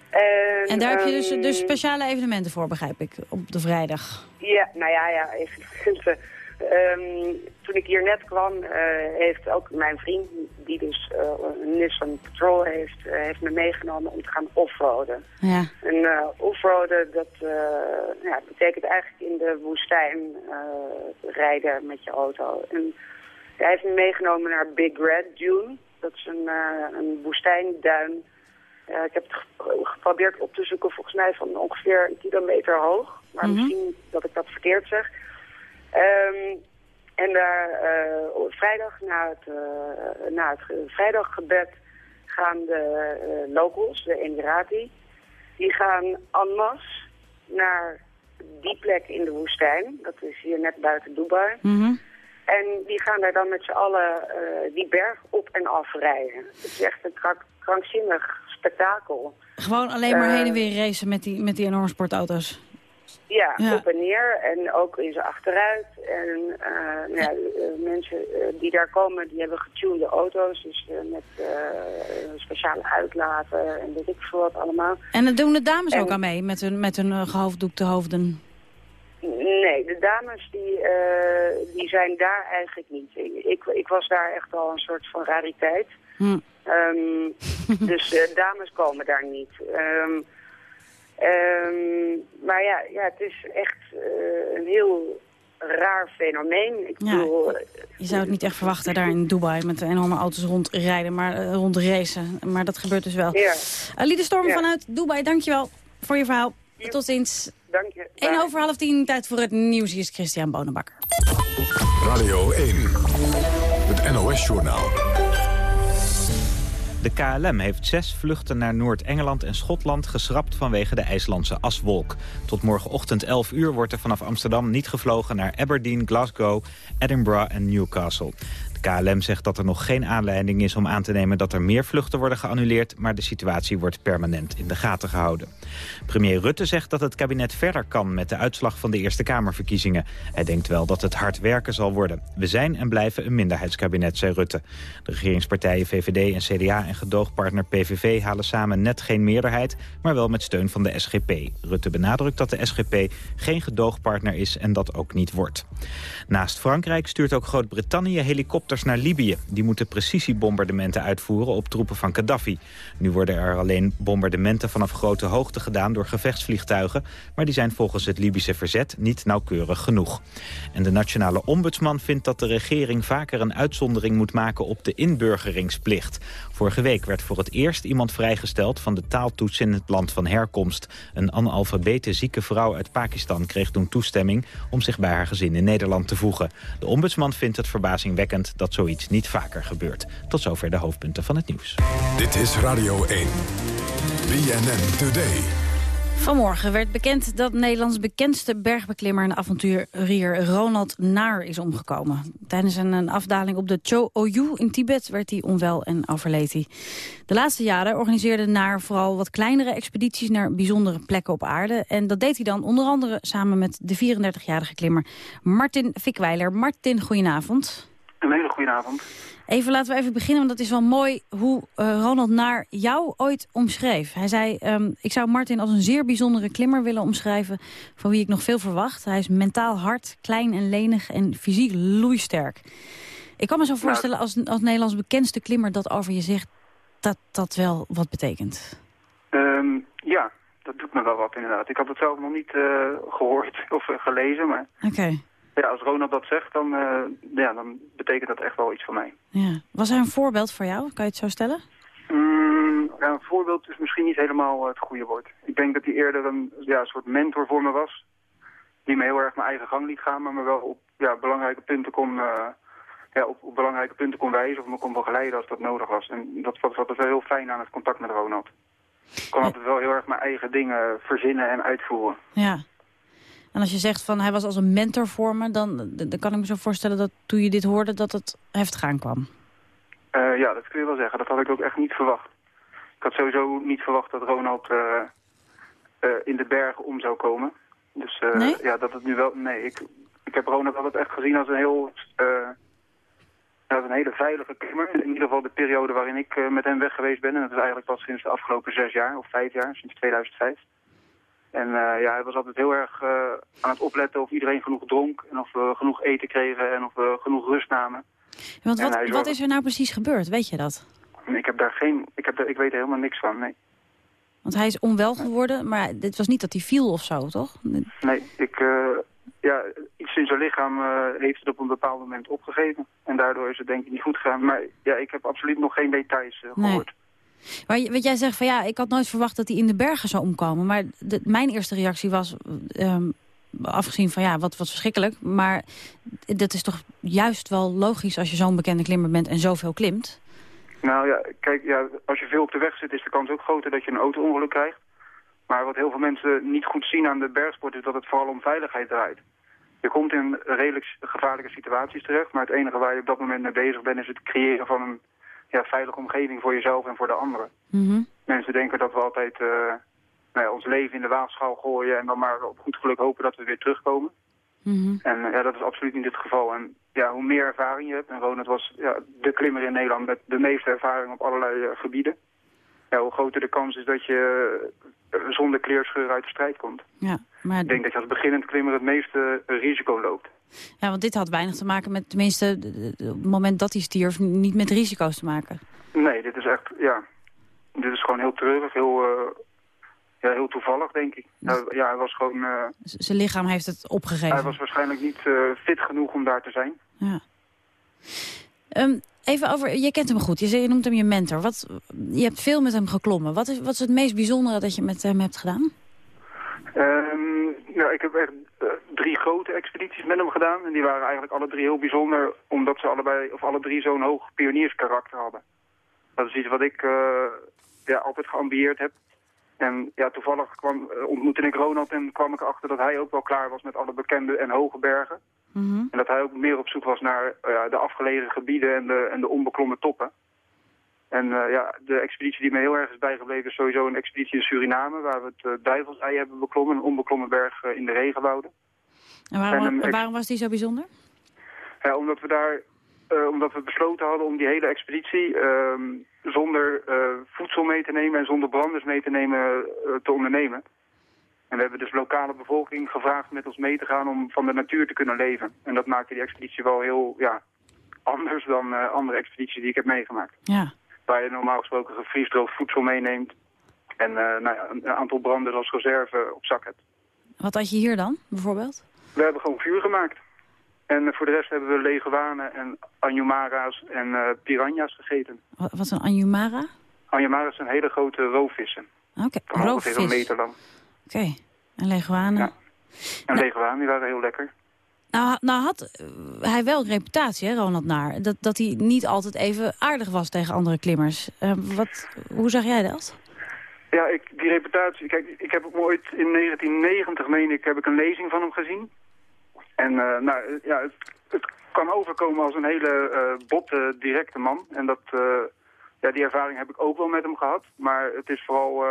En, En daar heb je dus, ehm, dus speciale evenementen voor, begrijp ik, op de vrijdag. Ja, nou ja, ja even. Ehm, toen ik hier net kwam, eh, heeft ook mijn vriend, die dus eh, een Nissan Patrol heeft, eh, heeft me meegenomen om te gaan offroaden. Ja. En eh, offroaden, dat eh, ja, betekent eigenlijk in de woestijn eh, rijden met je auto. En hij heeft me meegenomen naar Big Red Dune. Dat is een, eh, een woestijnduin. Eh, ik heb het ge- geprobeerd op te zoeken, volgens mij van ongeveer een kilometer hoog. Maar Mhm. misschien dat ik dat verkeerd zeg. Ehm, en daar eh, vrijdag na het, na het ge- vrijdaggebed gaan de locals, de Emirati, die gaan en masse naar die plek in de woestijn. Dat is hier net buiten Dubai. Mhm. En die gaan daar dan met z'n allen eh, die berg op en af rijden. Het is echt een krank- krankzinnig spektakel. Gewoon alleen maar Eh, heen en weer racen met die, met die enorme sportauto's. Ja, Ja. op en neer en ook in ze achteruit. En eh, nou ja, eh, mensen eh, die daar komen, die hebben getunede auto's. Dus eh, met eh, speciale uitlaten en weet ik veel wat allemaal. En dan doen de dames En- ook aan mee met hun, met hun eh, gehoofddoekte hoofden. Nee, de dames die, eh, die zijn daar eigenlijk niet. Ik, ik, was daar echt al een soort van rariteit. Hm. Ehm, dus de dames komen daar niet. Ehm, ehm, maar ja, ja, het is echt eh, een heel raar fenomeen. Ik Ja, bedoel, Je zou het niet echt verwachten daar in Dubai met de enorme auto's rondrijden, maar uh, rondracen. Maar dat gebeurt dus wel. Ja. Storm Ja. vanuit Dubai, dankjewel voor je verhaal. Tot ziens. Dank je. 1 over half tien, tijd voor het nieuws. Hier is Christian Bonenbakker. Radio 1, het NOS-journaal. De KLM heeft zes vluchten naar Noord-Engeland en Schotland geschrapt vanwege de IJslandse aswolk. Tot morgenochtend 11 uur wordt er vanaf Amsterdam niet gevlogen naar Aberdeen, Glasgow, Edinburgh en Newcastle. KLM zegt dat er nog geen aanleiding is om aan te nemen dat er meer vluchten worden geannuleerd, maar de situatie wordt permanent in de gaten gehouden. Premier Rutte zegt dat het kabinet verder kan met de uitslag van de Eerste Kamerverkiezingen. Hij denkt wel dat het hard werken zal worden. We zijn en blijven een minderheidskabinet, zei Rutte. De regeringspartijen VVD en CDA en gedoogpartner PVV halen samen net geen meerderheid, maar wel met steun van de SGP. Rutte benadrukt dat de SGP geen gedoogpartner is en dat ook niet wordt. Naast Frankrijk stuurt ook Groot-Brittannië helikopters naar Libië. Die moeten precisiebombardementen uitvoeren op troepen van Gaddafi. Nu worden er alleen bombardementen vanaf grote hoogte gedaan door gevechtsvliegtuigen, maar die zijn volgens het Libische verzet niet nauwkeurig genoeg. En de nationale ombudsman vindt dat de regering vaker een uitzondering moet maken op de inburgeringsplicht. Vorige week werd voor het eerst iemand vrijgesteld van de taaltoets in het land van herkomst. Een analfabete zieke vrouw uit Pakistan kreeg toen toestemming om zich bij haar gezin in Nederland te voegen. De ombudsman vindt het verbazingwekkend dat zoiets niet vaker gebeurt. Tot zover de hoofdpunten van het nieuws. Dit is Radio 1. BNN Today. Vanmorgen werd bekend dat Nederlands bekendste bergbeklimmer en avonturier Ronald Naar is omgekomen. Tijdens een, afdaling op de Cho Oyu in Tibet werd hij onwel en overleed hij. De laatste jaren organiseerde Naar vooral wat kleinere expedities naar bijzondere plekken op aarde. En dat deed hij dan onder andere samen met de 34-jarige klimmer Martin Fikwijler. Martin, goedenavond. Een hele goede avond. Even laten we even beginnen, want dat is wel mooi hoe uh, Ronald Naar jou ooit omschreef. Hij zei, um, ik zou Martin als een zeer bijzondere klimmer willen omschrijven... van wie ik nog veel verwacht. Hij is mentaal hard, klein en lenig en fysiek loeisterk. Ik kan me zo voorstellen als, als Nederlands bekendste klimmer dat over je zegt... dat dat wel wat betekent. Um, ja, dat doet me wel wat inderdaad. Ik had het zelf nog niet uh, gehoord of uh, gelezen, maar... Oké. Okay. Ja, als Ronald dat zegt, dan, uh, ja, dan betekent dat echt wel iets voor mij. Ja. Was hij een voorbeeld voor jou? Kan je het zo stellen? Mm, ja, een voorbeeld is misschien niet helemaal het goede woord. Ik denk dat hij eerder een, ja, soort mentor voor me was. Die me heel erg mijn eigen gang liet gaan, maar me wel op ja, belangrijke punten kon, uh, ja, op, op, belangrijke punten kon wijzen of me kon begeleiden als dat nodig was. En dat was altijd wel heel fijn aan het contact met Ronald. Ik kon altijd wel heel erg mijn eigen dingen verzinnen en uitvoeren. Ja. En als je zegt van hij was als een mentor voor me, dan, dan kan ik me zo voorstellen dat toen je dit hoorde dat het heftig aankwam. Uh, ja, dat kun je wel zeggen. Dat had ik ook echt niet verwacht. Ik had sowieso niet verwacht dat Ronald uh, eh, in de bergen om zou komen. Dus eh, Nee? ja, dat het nu wel... Nee, ik, ik heb Ronald altijd echt gezien als een heel... eh, als een hele veilige klimmer. In ieder geval de periode waarin ik eh, met hem weg geweest ben. En dat is eigenlijk pas sinds de afgelopen zes jaar of vijf jaar, sinds 2005. En eh, ja, hij was altijd heel erg eh, aan het opletten of iedereen genoeg dronk. En of we genoeg eten kregen en of we genoeg rust namen. Want wat, wat is er nou precies gebeurd? Weet je dat? Ik heb daar geen... Ik, heb daar, ik weet er helemaal niks van, nee. Want hij is onwel geworden, maar dit was niet dat hij viel of zo, toch? Nee, ik, eh, ja, iets in zijn lichaam heeft het op een bepaald moment opgegeven. En daardoor is het denk ik niet goed gegaan. Maar ja, ik heb absoluut nog geen details eh, Nee. Maar wat jij zegt van ja, ik had nooit verwacht dat hij in de bergen zou omkomen. Maar mijn eerste reactie was, ehm, afgezien van ja, wat, wat verschrikkelijk. Maar dat is toch juist wel logisch als je zo'n bekende klimmer bent en zoveel klimt. Nou ja, kijk, ja, als je veel op de weg zit is de kans ook groter dat je een auto-ongeluk krijgt. Maar wat heel veel mensen niet goed zien aan de bergsport is dat het vooral om veiligheid draait. Je komt in redelijk gevaarlijke situaties terecht, maar het enige waar je op dat moment mee bezig bent is het creëren van een ja, veilige omgeving voor jezelf en voor de anderen. Mensen denken dat we altijd eh, nou ja, ons leven in de waagschaal gooien en dan maar op goed geluk hopen dat we weer terugkomen. En eh, ja, dat is absoluut niet het geval. En ja, hoe meer ervaring je hebt, en Ronald was ja, de klimmer in Nederland met de meeste ervaring op allerlei eh, gebieden. Ja, hoe groter de kans is dat je zonder kleerscheur uit de strijd komt. Ja, maar, Ik denk dat je als beginnend klimmer het meeste risico loopt. Ja, want dit had weinig te maken met, tenminste, op het moment dat hij stierf, niet met risico's te maken. Nee, dit is echt, ja, dit is gewoon heel treurig, heel, eh, ja, heel toevallig, denk ik. Ja, ja, hij was gewoon, eh, zijn lichaam heeft het opgegeven. hij was waarschijnlijk niet eh, fit genoeg om daar te zijn. Ja. Ehm, even over, je kent hem goed, je, zei- je noemt hem je mentor. Wat, je hebt veel met hem geklommen. Wat is, wat is het meest bijzondere dat je met hem hebt gedaan? Ehm, ja, ik heb echt drie grote expedities met hem gedaan. En die waren eigenlijk alle drie heel bijzonder, omdat ze allebei, of alle drie zo'n hoog pionierskarakter hadden. Dat is iets wat ik eh, ja, altijd geambieerd heb. En ja, toevallig kwam, eh, ontmoette ik Ronald en kwam ik erachter dat hij ook wel klaar was met alle bekende en hoge bergen. En dat hij ook meer op zoek was naar eh, de afgelegen gebieden en de, en de onbeklommen toppen. En ja, de expeditie die me heel erg is bijgebleven is sowieso een expeditie in Suriname... waar we het uh, Duivelsei hebben beklommen, een onbeklommen berg in de regenwouden. En waarom, En een ex- waarom was die zo bijzonder? Ja, omdat we daar, eh, omdat we besloten hadden om die hele expeditie ehm, zonder eh, voedsel mee te nemen en zonder branders mee te nemen eh, te ondernemen. En we hebben dus lokale bevolking gevraagd met ons mee te gaan om van de natuur te kunnen leven. En dat maakte die expeditie wel heel ja, anders dan andere expedities die ik heb meegemaakt. Ja. Waar je normaal gesproken gevriesdroogd voedsel meeneemt en nou ja, een, een aantal branders als reserve op zak hebt. Wat had je hier dan, bijvoorbeeld? We hebben gewoon vuur gemaakt. En eh, voor de rest hebben we leguanen en anjumara's en eh, piranha's gegeten. Wat, wat een anjumara? Anjumara's zijn hele grote roofvissen. Oké, ongeveer een roofvis. meter lang. Oké, en leguanen. En leguanen, die waren heel lekker. Nou, nou had eh, hij wel een reputatie, hè, Ronald Naar. Dat, dat hij niet altijd even aardig was tegen andere klimmers. Wat, hoe zag jij dat? Ja, ik, die reputatie... Kijk, ik heb ooit in 1990, meen ik, heb ik een lezing van hem gezien. En eh, nou, ja, het, het kan overkomen als een hele eh, botte, directe man. En dat, eh, ja, die ervaring heb ik ook wel met hem gehad. Maar het is vooral,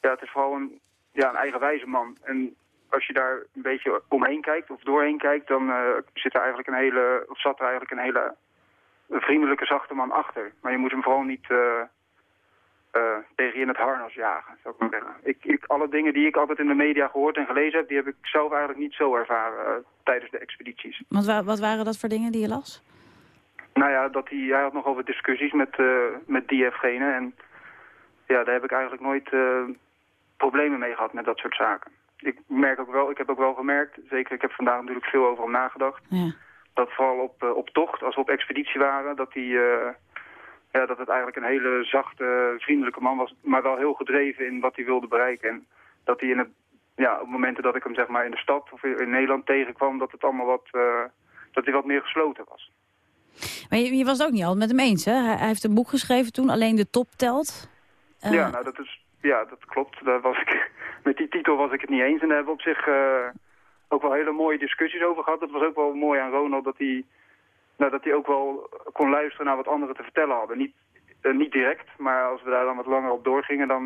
ja, het is vooral een, ja, een eigenwijze man. En als je daar een beetje omheen kijkt of doorheen kijkt, dan zit er eigenlijk een hele, of zat er eigenlijk een hele vriendelijke, zachte man achter. Maar je moet hem vooral niet tegen je in het harnas jagen, zou ik maar zeggen. Ik, ik, alle dingen die ik altijd in de media gehoord en gelezen heb, die heb ik zelf eigenlijk niet zo ervaren eh, tijdens de expedities. Want wa- wat waren dat voor dingen die je las? Nou ja, dat hij, hij had nogal wat discussies met, eh, met die efgene. En ja, daar heb ik eigenlijk nooit eh, problemen mee gehad met dat soort zaken. Ik merk ook wel, ik heb ook wel gemerkt, zeker ik heb vandaag natuurlijk veel over hem nagedacht, Ja. dat vooral op, eh, op tocht, als we op expeditie waren, dat hij, eh, ja, dat het eigenlijk een hele zachte, vriendelijke man was, maar wel heel gedreven in wat hij wilde bereiken. En dat hij in het, ja, op momenten dat ik hem zeg maar in de stad of in Nederland tegenkwam, dat het allemaal wat, eh, dat hij wat meer gesloten was. Maar je, je was het ook niet altijd met hem eens, hè? Hij, hij heeft een boek geschreven toen, Alleen de top telt. Eh, Ja, nou dat is, ja, dat klopt. Daar was ik, met die titel was ik het niet eens. En daar hebben we op zich eh, ook wel hele mooie discussies over gehad. Dat was ook wel mooi aan Ronald, dat hij, nou, dat hij ook wel kon luisteren naar wat anderen te vertellen hadden. Niet, eh, niet direct, maar als we daar dan wat langer op doorgingen, dan,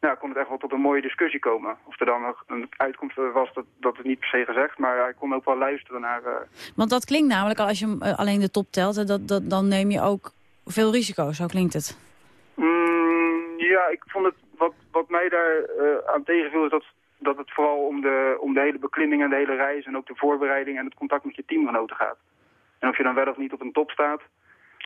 ja, kon het echt wel tot een mooie discussie komen. Of er dan nog een uitkomst was, dat, dat is niet per se gezegd. Maar hij kon ook wel luisteren naar... eh, Want dat klinkt namelijk, als je alleen de top telt... Dat, dat, dan neem je ook veel risico's, zo klinkt het. Mm, ja, ik vond het, wat, wat mij daar aan tegenviel is dat, dat het vooral om de, om de hele beklimming en de hele reis en ook de voorbereiding en het contact met je teamgenoten gaat. En of je dan wel of niet op een top staat,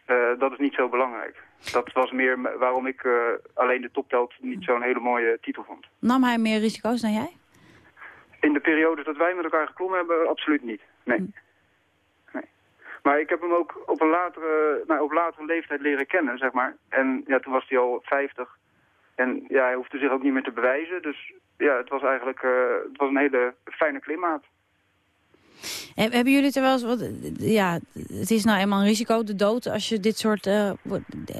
eh, dat is niet zo belangrijk. Dat was meer waarom ik eh, alleen de toptelt niet zo'n hele mooie titel vond. Nam hij meer risico's dan jij? In de periode dat wij met elkaar geklommen hebben, absoluut niet. Nee. nee. Maar ik heb hem ook op een latere, nou, op latere leeftijd leren kennen, zeg maar. En ja, toen was hij al 50. En ja, hij hoefde zich ook niet meer te bewijzen. Dus ja, het was eigenlijk eh, het was een hele fijne klimaat. Heb- Hebben jullie er wel eens... Wat, ja, het is nou eenmaal een risico, de dood... als je dit soort eh, eh,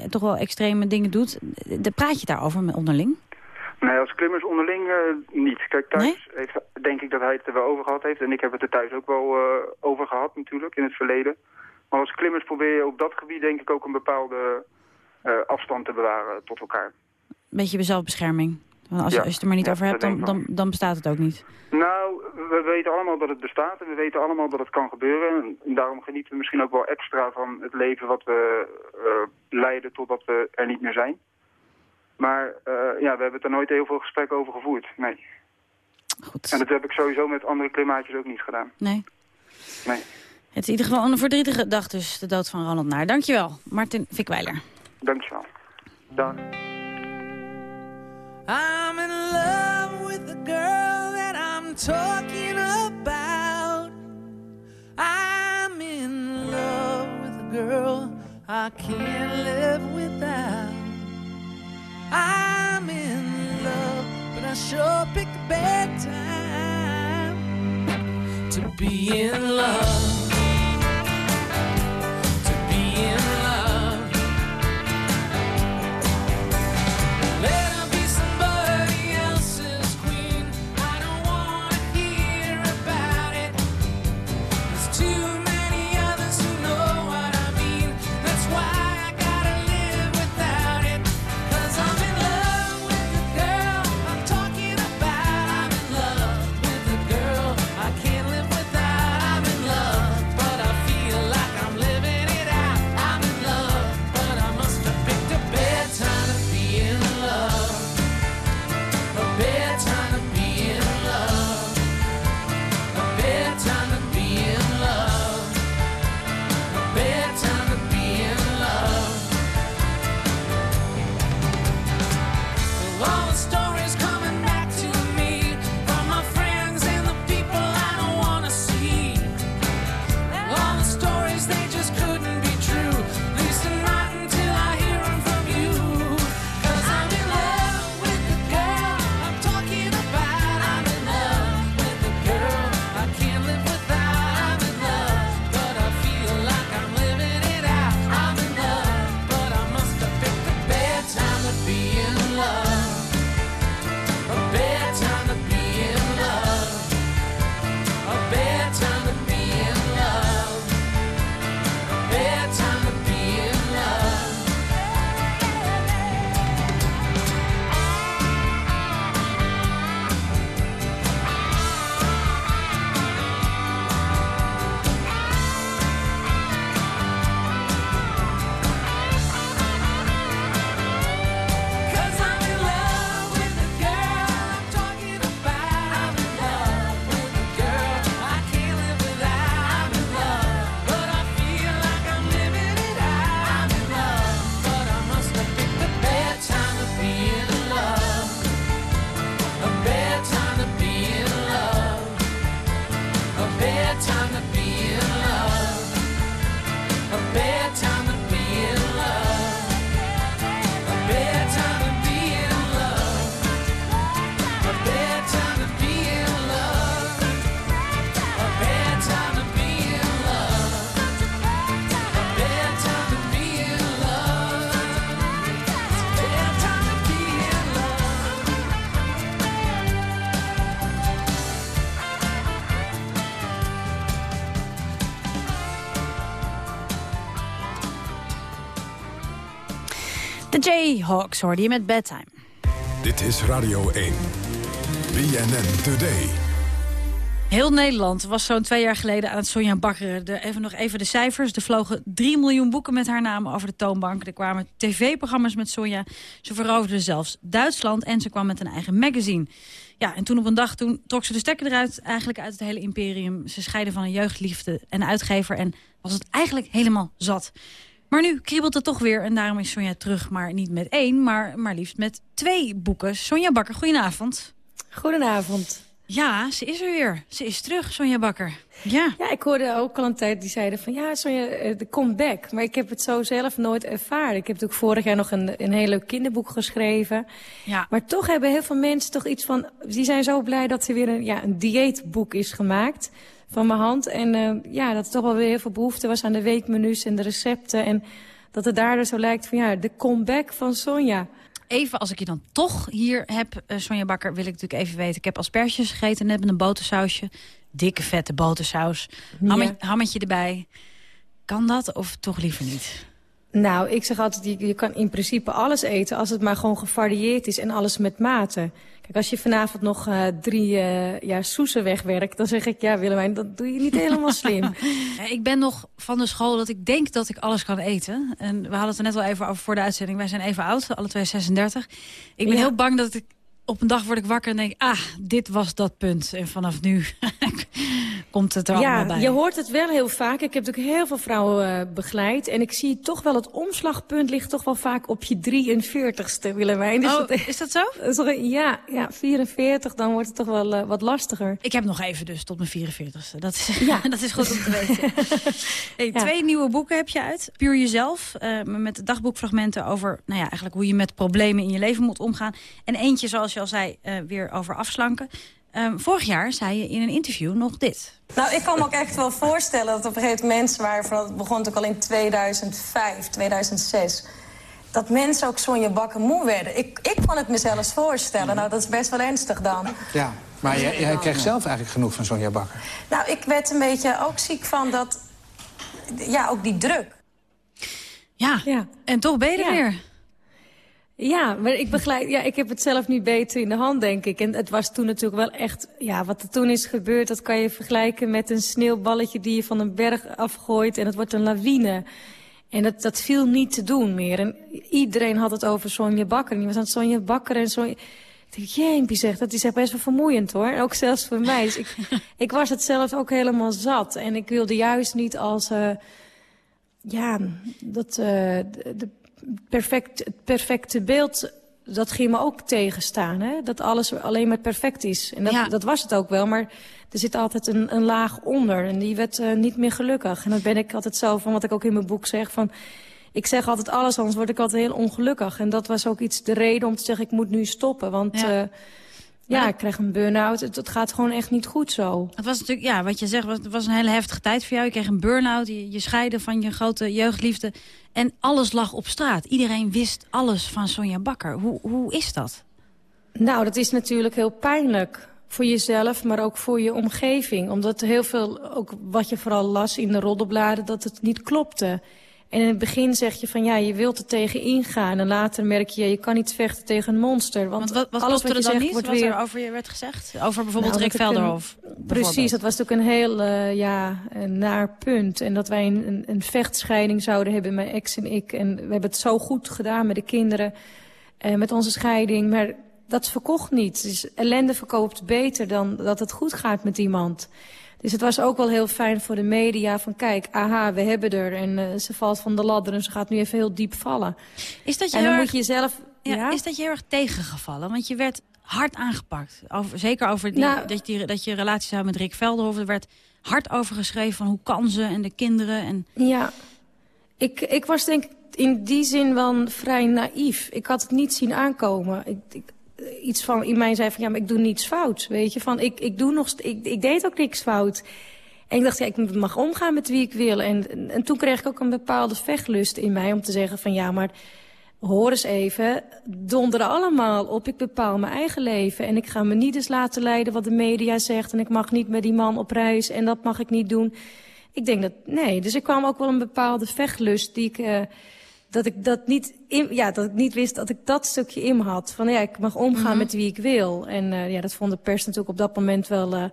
toch wel extreme dingen doet. De, praat je daarover met onderling? Nee, als klimmers onderling eh, niet. Kijk, thuis heeft, denk ik dat hij het er wel over gehad heeft. En ik heb het er thuis ook wel over gehad natuurlijk, in het verleden. Maar als klimmers probeer je op dat gebied denk ik ook een bepaalde afstand te bewaren tot elkaar. Beetje zelfbescherming. Want als, je, als je het er maar niet Ja, over hebt, dan, dan, dan bestaat het ook niet. Nou, we weten allemaal dat het bestaat en we weten allemaal dat het kan gebeuren. En daarom genieten we misschien ook wel extra van het leven wat we eh, leiden totdat we er niet meer zijn. Maar eh, ja, we hebben het er nooit heel veel gesprek over gevoerd, nee. Goed. En dat heb ik sowieso met andere klimaatjes ook niet gedaan. Nee. Nee. Het is in ieder geval een verdrietige dag dus, de dood van Ronald Naar. Dankjewel, Martin Fikwijler. Dankjewel. Dag. I'm in love with the girl that I'm talking about. I'm in love with a girl I can't live without. I'm in love, but I sure picked a bad time to be in love. Jayhawks hoorde je met Bedtime. Dit is Radio 1. BNN Today. Heel Nederland was zo'n twee jaar geleden aan het Sonja bakkeren. De, even nog even de cijfers. Er vlogen 3 miljoen boeken met haar naam over de toonbank. Er kwamen tv-programma's met Sonja. Ze veroverde zelfs Duitsland en ze kwam met een eigen magazine. Ja, en toen op een dag toen trok ze de stekker eruit, eigenlijk uit het hele imperium. Ze scheiden van een jeugdliefde en uitgever en was het eigenlijk helemaal zat. Maar nu kriebelt het toch weer en daarom is Sonja terug. Maar niet met één, maar, maar liefst met twee boeken. Sonja Bakker, goedenavond. Goedenavond. Ja, ze is er weer. Ze is terug, Sonja Bakker. Ja. Ja, ik hoorde ook al een tijd die zeiden van ja, Sonja, eh, de comeback. Maar ik heb het zo zelf nooit ervaren. Ik heb natuurlijk vorig jaar nog een, een heel leuk kinderboek geschreven. Ja. Maar toch hebben heel veel mensen toch iets van... Die zijn zo blij dat er weer een, ja, een dieetboek is gemaakt van mijn hand. En eh, ja, dat er toch wel weer heel veel behoefte was aan de weekmenu's en de recepten. En dat het daardoor zo lijkt van ja, de comeback van Sonja. Even, als ik je dan toch hier heb, eh, Sonja Bakker, wil ik natuurlijk even weten. Ik heb asperges gegeten, net met een botersausje. Dikke, vette botersaus. Hamme- Hammetje erbij. Kan dat of toch liever niet? Nou, ik zeg altijd, je, je kan in principe alles eten als het maar gewoon gevarieerd is en alles met mate. Kijk, als je vanavond nog eh, drie eh ja, soezen wegwerkt, dan zeg ik, ja Willemijn, dat doe je niet helemaal slim. Ik ben nog van de school dat ik denk dat ik alles kan eten. En we hadden het er net al even over voor de uitzending. Wij zijn even oud, alle twee 36. Ik ben Ja. heel bang dat ik op een dag word ik wakker en denk... ah, dit was dat punt. En vanaf nu komt het er allemaal Ja, bij. je hoort het wel heel vaak. Ik heb natuurlijk heel veel vrouwen eh, begeleid. En ik zie toch wel, het omslagpunt ligt toch wel vaak op je 43ste, Willemijn. Dus Oh, dat- is dat zo? Sorry, ja, ja, 44, dan wordt het toch wel eh, wat lastiger. Ik heb nog even dus tot mijn 44ste. Dat is, Ja. dat is goed om te weten. hey, Twee nieuwe boeken heb je uit. Puur jezelf. eh, met dagboekfragmenten over nou ja, eigenlijk hoe je met problemen in je leven moet omgaan. En eentje, zoals je al zei, eh, weer over afslanken. Ehm, vorig jaar zei je in een interview nog dit. Nou, ik kan me ook echt wel voorstellen dat op een gegeven moment mensen waren... Van, het begon natuurlijk al in 2005, 2006... dat mensen ook Sonja Bakker moe werden. Ik, ik kon het mezelf voorstellen. Nou, dat is best wel ernstig dan. Ja, maar jij, jij kreeg zelf eigenlijk genoeg van Sonja Bakker. Nou, ik werd een beetje ook ziek van dat... Ja, ook die druk. Ja, Ja. en toch ben je er Ja. weer. Ja, maar ik begeleid, ja, ik heb het zelf nu beter in de hand, denk ik. En het was toen natuurlijk wel echt, ja, wat er toen is gebeurd, dat kan je vergelijken met een sneeuwballetje die je van een berg afgooit en het wordt een lawine. En dat, dat viel niet te doen meer. En iedereen had het over Sonja Bakker. En die was aan het Sonja Bakker en Sonja... Ik denk, jeempie zeg, dat is echt best wel vermoeiend hoor. Ook zelfs voor mij. Dus ik, ik was het zelf ook helemaal zat. En ik wilde juist niet als... eh, ja, dat, eh, de, de perfect, het perfecte beeld, dat ging me ook tegenstaan. Hè? Dat alles alleen maar perfect is. En dat, Ja. dat was het ook wel, maar er zit altijd een, een laag onder. En die werd eh, niet meer gelukkig. En dat ben ik altijd zo van wat ik ook in mijn boek zeg. Van, ik zeg altijd alles, anders word ik altijd heel ongelukkig. En dat was ook iets de reden om te zeggen, ik moet nu stoppen. Want Ja. ja, ja ik krijg een burn-out. Het, het gaat gewoon echt niet goed zo. Het was natuurlijk, ja, wat je zegt, was, het was een hele heftige tijd voor jou. Je kreeg een burn-out, je, je scheidde van je grote jeugdliefde. En alles lag op straat. Iedereen wist alles van Sonja Bakker. Hoe, hoe is dat? Nou, dat is natuurlijk heel pijnlijk voor jezelf, maar ook voor je omgeving. Omdat heel veel, ook wat je vooral las in de roddelbladen, dat het niet klopte. En in het begin zeg je van ja, je wilt er tegen ingaan. En later merk je, je kan niet vechten tegen een monster. Want, Want wat, wat alles wat je er dan zegt niet? wordt Wat weer... er over je werd gezegd? Over bijvoorbeeld Nou, Rick een- Velderhof? Precies, dat was natuurlijk een heel eh, ja, een naar punt. En dat wij een, een, een vechtscheiding zouden hebben, mijn ex en ik. En we hebben het zo goed gedaan met de kinderen, eh, met onze scheiding. Maar dat verkocht niet. Dus ellende verkoopt beter dan dat het goed gaat met iemand. Dus het was ook wel heel fijn voor de media van kijk, aha, we hebben er. En eh, ze valt van de ladder en ze gaat nu even heel diep vallen. Is dat je en dan heel moet erg- je jezelf... Ja, Is dat je heel erg tegengevallen? Want je werd hard aangepakt. Over, zeker over die, Nou- dat, je, dat je relatie zou met Rick Velderhof. Er werd hard over geschreven van hoe kan ze en de kinderen. En... Ja, ik, ik was denk ik in die zin wel vrij naïef. Ik had het niet zien aankomen. Ik, ik, iets van in mij zei van ja, maar ik doe niets fout. Weet je, van ik, ik, doe nog, ik, ik deed ook niks fout. En ik dacht, ja, ik mag omgaan met wie ik wil. En, en toen kreeg ik ook een bepaalde vechtlust in mij om te zeggen van ja, maar hoor eens even, donderen allemaal op. Ik bepaal mijn eigen leven. En ik ga me niet eens laten leiden wat de media zegt. En ik mag niet met die man op reis en dat mag ik niet doen. Ik denk dat, nee. Dus ik kwam ook wel een bepaalde vechtlust die ik, eh, dat ik dat niet, in, ja, dat ik niet wist dat ik dat stukje in had. Van ja, ik mag omgaan Mhm. met wie ik wil. En eh, ja, dat vond de pers natuurlijk op dat moment wel... eh,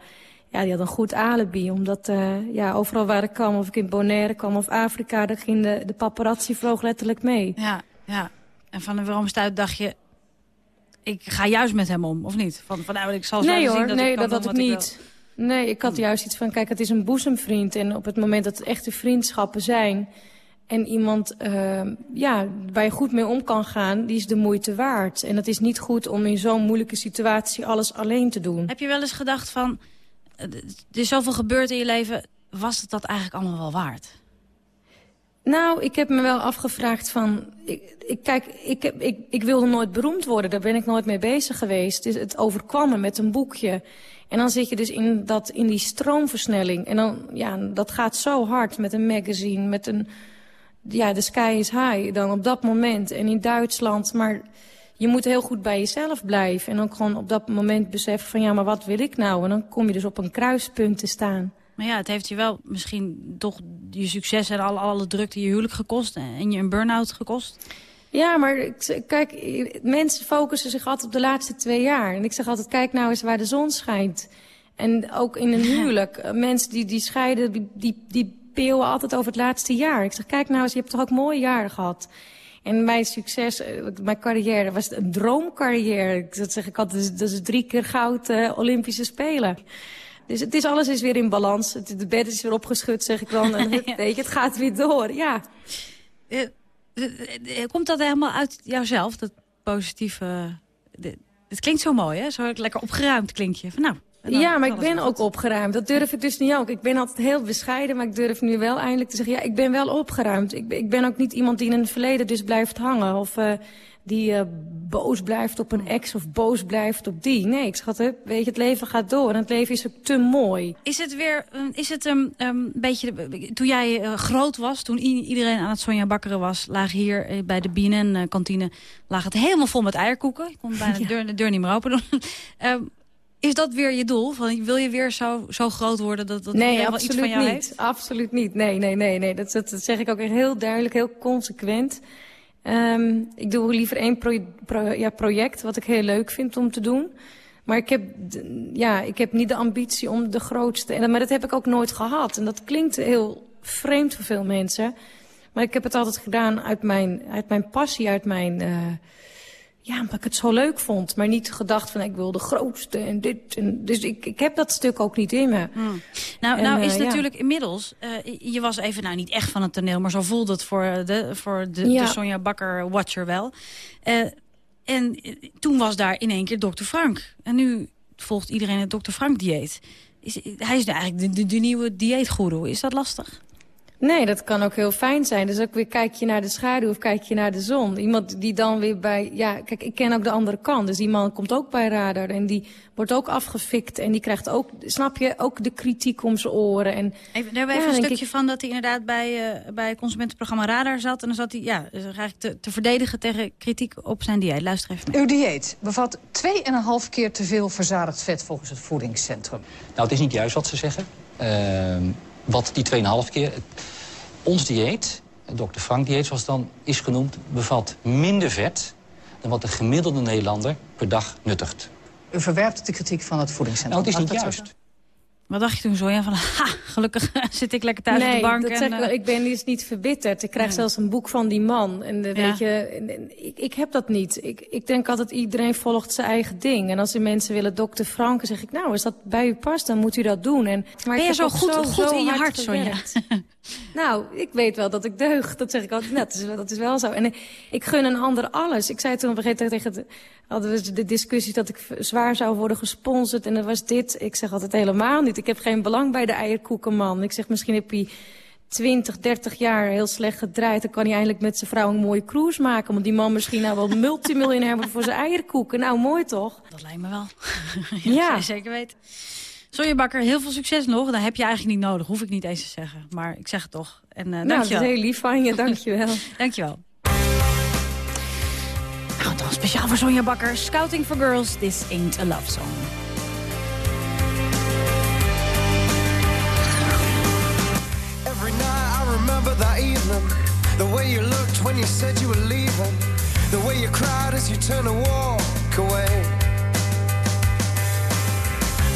ja, die had een goed alibi. Omdat eh, ja, overal waar ik kwam, of ik in Bonaire kwam of Afrika... daar ging de, de paparazzi vloog letterlijk mee. Ja, ja. En van de Rome Stuit dacht je... Ik ga juist met hem om, of niet? Van, van nou, ik zal zo nee laten hoor, zien dat nee, ik kan dat had ik niet. Nee, ik had juist iets van, kijk, het is een boezemvriend. En op het moment dat het echte vriendschappen zijn... en iemand eh, ja, waar je goed mee om kan gaan, die is de moeite waard. En het is niet goed om in zo'n moeilijke situatie alles alleen te doen. Heb je wel eens gedacht van... eh, Er is zoveel gebeurd in je leven, was het dat eigenlijk allemaal wel waard? Nou, ik heb me wel afgevraagd van... Ik, ik, kijk, ik, heb, ik, ik wilde nooit beroemd worden. Daar ben ik nooit mee bezig geweest. Dus het overkwam me met een boekje. En dan zit je dus in, dat, in die stroomversnelling. En dan, ja, dat gaat zo hard met een magazine, met een... Ja, de sky is high dan op dat moment. En in Duitsland, maar je moet heel goed bij jezelf blijven. En ook gewoon op dat moment beseffen van... ja, maar wat wil ik nou? En dan kom je dus op een kruispunt te staan. Maar ja, het heeft je wel misschien toch je succes en alle, alle drukte je huwelijk gekost. En je een burn-out gekost. Ja, maar kijk, mensen focussen zich altijd op de laatste twee jaar. En ik zeg altijd, kijk nou eens waar de zon schijnt. En ook in een huwelijk. eh, Mensen die, die scheiden, die, die, die peeuwen altijd over het laatste jaar. Ik zeg, kijk nou eens, je hebt toch ook mooie jaren gehad. En mijn succes, eh, mijn carrière, was een droomcarrière. Ik dat zeg ik is- dat is drie keer goud eh, Olympische Spelen. Dus het is, alles is weer in balans. Het, de bed is weer opgeschud, zeg ik dan. En het, weet je, het gaat weer door, ja. Eh, Komt dat helemaal uit jouzelf, dat positieve... de- Het klinkt zo mooi, hè? Zo lekker opgeruimd klinkt je. Van, nou, dan Ja, maar ik ben ook opgeruimd. Dat durf ik dus niet ook. Ik ben altijd heel bescheiden, maar ik durf nu wel eindelijk te zeggen... ja, ik ben wel opgeruimd. Ik, ben- ik ben ook niet iemand die in het verleden dus blijft hangen... of eh, die eh, boos blijft op een ex of boos blijft op die. Nee, ik altijd, weet je, het leven gaat door en het leven is ook te mooi. Is het weer, eh, is het een een beetje, toen jij eh, groot was, toen iedereen aan het Sonja Bakkeren was, laag hier bij de BNN-kantine, lag het helemaal vol met eierkoeken. Ik kon bijna de, deur, de deur niet meer open doen. Is dat weer je doel? Van, wil je weer zo, zo groot worden dat, dat nee, wel iets van jou niet. heeft? Absoluut niet. Nee, nee, nee. nee. Dat, dat, dat zeg ik ook echt heel duidelijk, heel consequent. Ehm, ik doe liever één pro- pro- ja, project wat ik heel leuk vind om te doen. Maar ik heb, ja, ik heb niet de ambitie om de grootste... En, maar dat heb ik ook nooit gehad. En dat klinkt heel vreemd voor veel mensen. Maar ik heb het altijd gedaan uit mijn, uit mijn passie, uit mijn... eh, ja, omdat ik het zo leuk vond. Maar niet gedacht van ik wil de grootste en dit. En, dus ik, ik heb dat stuk ook niet in me. Nou, En, nou eh, is ja. natuurlijk inmiddels, eh, je was even, nou niet echt van het toneel, maar zo voelde het voor de, voor de, Ja. de Sonja Bakker Watcher wel. Eh, en eh, toen was daar in één keer Dr. Frank. En nu volgt iedereen het Dr. Frank dieet. Is, hij is nou eigenlijk de, de, de nieuwe dieetgoeroe. Is dat lastig? Nee, dat kan ook heel fijn zijn. Dus ook weer kijk je naar de schaduw of kijk je naar de zon. Iemand die dan weer bij... Ja, kijk, ik ken ook de andere kant. Dus die man komt ook bij Radar. En die wordt ook afgefikt. En die krijgt ook, snap je, ook de kritiek om zijn oren. En, Even, daar hebben we Ja, even een stukje van dat hij inderdaad bij, eh, bij het consumentenprogramma Radar zat. En dan zat hij ja, dus eigenlijk te, te verdedigen tegen kritiek op zijn dieet. Luister even mee. Uw dieet bevat 2,5 keer te veel verzadigd vet volgens het voedingscentrum. Nou, het is niet juist wat ze zeggen. Ehm, wat die 2,5 keer... Ons dieet, het Dr. Frank dieet zoals het dan is genoemd... bevat minder vet dan wat de gemiddelde Nederlander per dag nuttigt. U verwerpt de kritiek van het voedingscentrum. Nou, het is niet dat juist. Wat dacht je toen zo? Ja, van, ha, gelukkig zit ik lekker thuis nee, op de bank. en, ik, eh, ik ben dus niet verbitterd. Ik krijg zelfs een boek van die man. En eh, Ja. weet je, ik, ik heb dat niet. Ik, ik denk altijd iedereen volgt zijn eigen ding. En als die mensen willen dokter Frank, dan zeg ik, nou, als dat bij u past, dan moet u dat doen. En, maar Ben ik je zo goed, goed zo in je hart, Sonja? Nou, ik weet wel dat ik deug. Dat zeg ik altijd. Nou, dat, is, wel- dat is wel zo. En ik, gun een ander alles. Ik zei toen op een gegeven moment tegen de, hadden we de discussie dat ik zwaar zou worden gesponsord. En dat was dit. Ik zeg altijd helemaal niet. Ik heb geen belang bij de eierkoekenman. Ik zeg misschien heb hij 20, 30 jaar heel slecht gedraaid. Dan kan hij eindelijk met zijn vrouw een mooie cruise maken. Want die man misschien nou wel multimiljonair wordt voor zijn eierkoeken. Nou, mooi toch? Dat lijkt me wel. Ja. ja. zeker weten. Sonja Bakker, heel veel succes nog. Dat heb je eigenlijk niet nodig. Hoef ik niet eens te zeggen. Maar ik zeg het toch. En uh, Nou, dat is dankjewel. heel lief van je. Dankjewel. dankjewel. Nou, dan speciaal voor Sonja Bakker. Scouting for Girls, This Ain't a Love Song. Every night I remember that evening, the way you looked when you said you were leaving. The way you cried as you turned to walk away.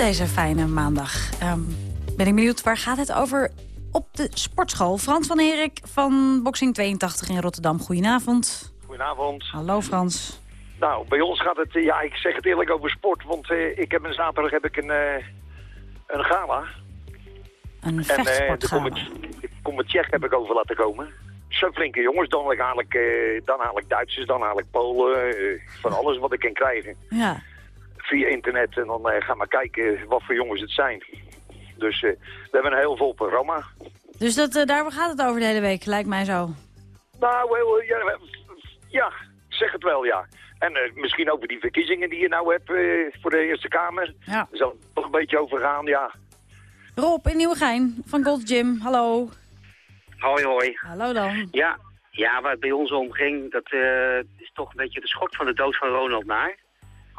deze fijne maandag ehm, ben ik benieuwd, waar gaat het over op de sportschool? Frans van Erik van Boxing 82 in Rotterdam. Goedenavond. Goedenavond. Hallo Frans. Nou, bij ons gaat het, ja, ik zeg het eerlijk over sport, want eh, ik heb een zaterdag heb ik een, eh, een gala. Een En eh, de vechtsportgala. commet- de commet heb ik over laten komen. Zo flinke jongens, dan haal ik, dan haal ik Duitsers, dan haal ik Polen, van alles wat ik kan krijgen. Ja. Via internet en dan eh, ga maar kijken wat voor jongens het zijn. Dus eh, we hebben een heel vol programma. Dus dat, eh, daar gaat het over de hele week, lijkt mij zo. Nou, wel, ja, ja, zeg het wel, ja. En eh, misschien over die verkiezingen die je nou hebt eh, voor de Eerste Kamer. Ja. Daar zal het toch een beetje over gaan, ja. Rob in Nieuwegein van Gold Gym, hallo. Hoi, hoi. Hallo dan. Ja, ja waar het bij ons om ging, dat eh, is toch een beetje de schok van de dood van Ronald Naar.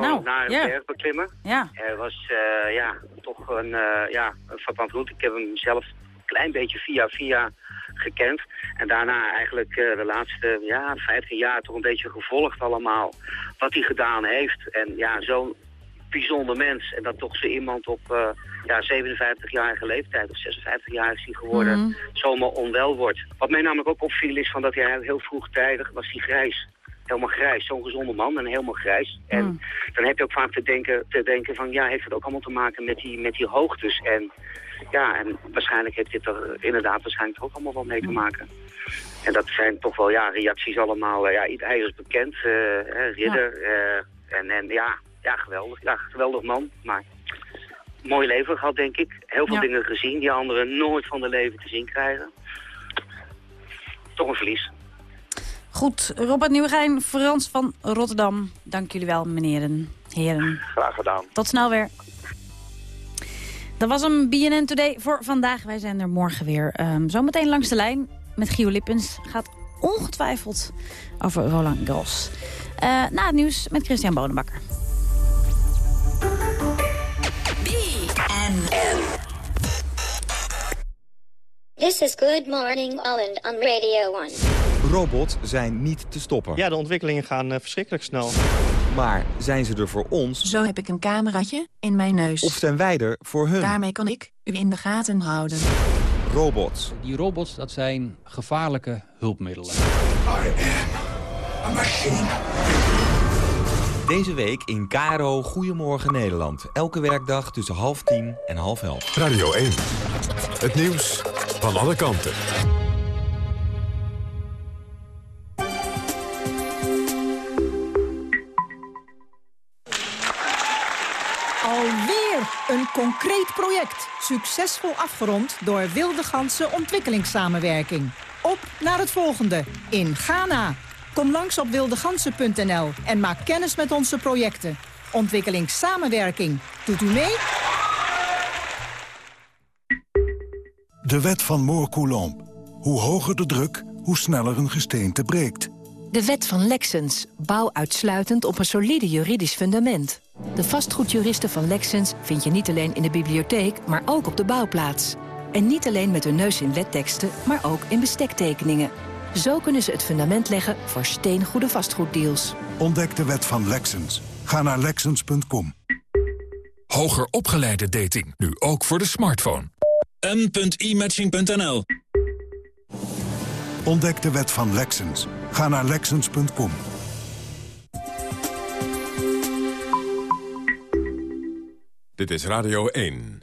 Nou, Naar een berg beklimmen. Ja. Hij was eh, ja, toch een, eh ja, een. Ik heb hem zelf een klein beetje via via gekend. En daarna eigenlijk eh, de laatste ja, 15 jaar toch een beetje gevolgd allemaal. Wat hij gedaan heeft. En ja, zo'n bijzonder mens. En dat toch zo iemand op ja, 57-jarige leeftijd of 56 jaar is hij geworden. Mhm. Zomaar onwel wordt. Wat mij namelijk ook opviel is van dat hij heel vroegtijdig was hij grijs. Helemaal grijs, zo'n gezonde man en helemaal grijs. En Mm. dan heb je ook vaak te denken, te denken van ja, heeft het ook allemaal te maken met die, met die hoogtes. En ja, en waarschijnlijk heeft dit er inderdaad waarschijnlijk ook allemaal wel mee te maken. En dat zijn toch wel ja, reacties allemaal. eh, ja, hij is bekend, eh, hè, ridder. eh, en, en ja, ja, geweldig. Ja, geweldig man. Maar mooi leven gehad, denk ik. Heel veel Ja. dingen gezien die anderen nooit van hun leven te zien krijgen. Toch een verlies. Goed, Rob uit Nieuwegein, Frans van Rotterdam. Dank jullie wel, meneren, heren. Graag gedaan. Tot snel weer. Dat was een BNN Today voor vandaag. Wij zijn er morgen weer. Ehm, zometeen langs de lijn met Gio Lippens. Gaat ongetwijfeld over Roland Garros. Eh, na het nieuws met Christian Bonenbakker. This is Good Morning Holland on Radio 1. Robots zijn niet te stoppen. Ja, de ontwikkelingen gaan eh, verschrikkelijk snel. Maar zijn ze er voor ons? Zo heb ik een cameraatje in mijn neus. Of zijn wij er voor hun? Daarmee kan ik u in de gaten houden. Robots. Die robots, dat zijn gevaarlijke hulpmiddelen. Deze week in KRO Goedemorgen Nederland. Elke werkdag tussen half tien en half elf. Radio 1. Het nieuws van alle kanten. Concreet project. Succesvol afgerond door Wilde Ganse Ontwikkelingssamenwerking. Op naar het volgende in Ghana. Kom langs op wildegansen.nl en maak kennis met onze projecten. ontwikkelingssamenwerking. Doet u mee? De wet van Moore-Coulomb. Hoe hoger de druk, hoe sneller een gesteente breekt. De wet van Lexens. Bouw uitsluitend op een solide juridisch fundament. De vastgoedjuristen van Lexens vind je niet alleen in de bibliotheek, maar ook op de bouwplaats. En niet alleen met hun neus in wetteksten, maar ook in bestektekeningen. Zo kunnen ze het fundament leggen voor steengoede vastgoeddeals. Ontdek de wet van Lexens. Ga naar Lexens.com. Hoger opgeleide dating, nu ook voor de smartphone. m.imatching.nl Ontdek de wet van Lexens. Ga naar Lexens.com. Dit is Radio 1.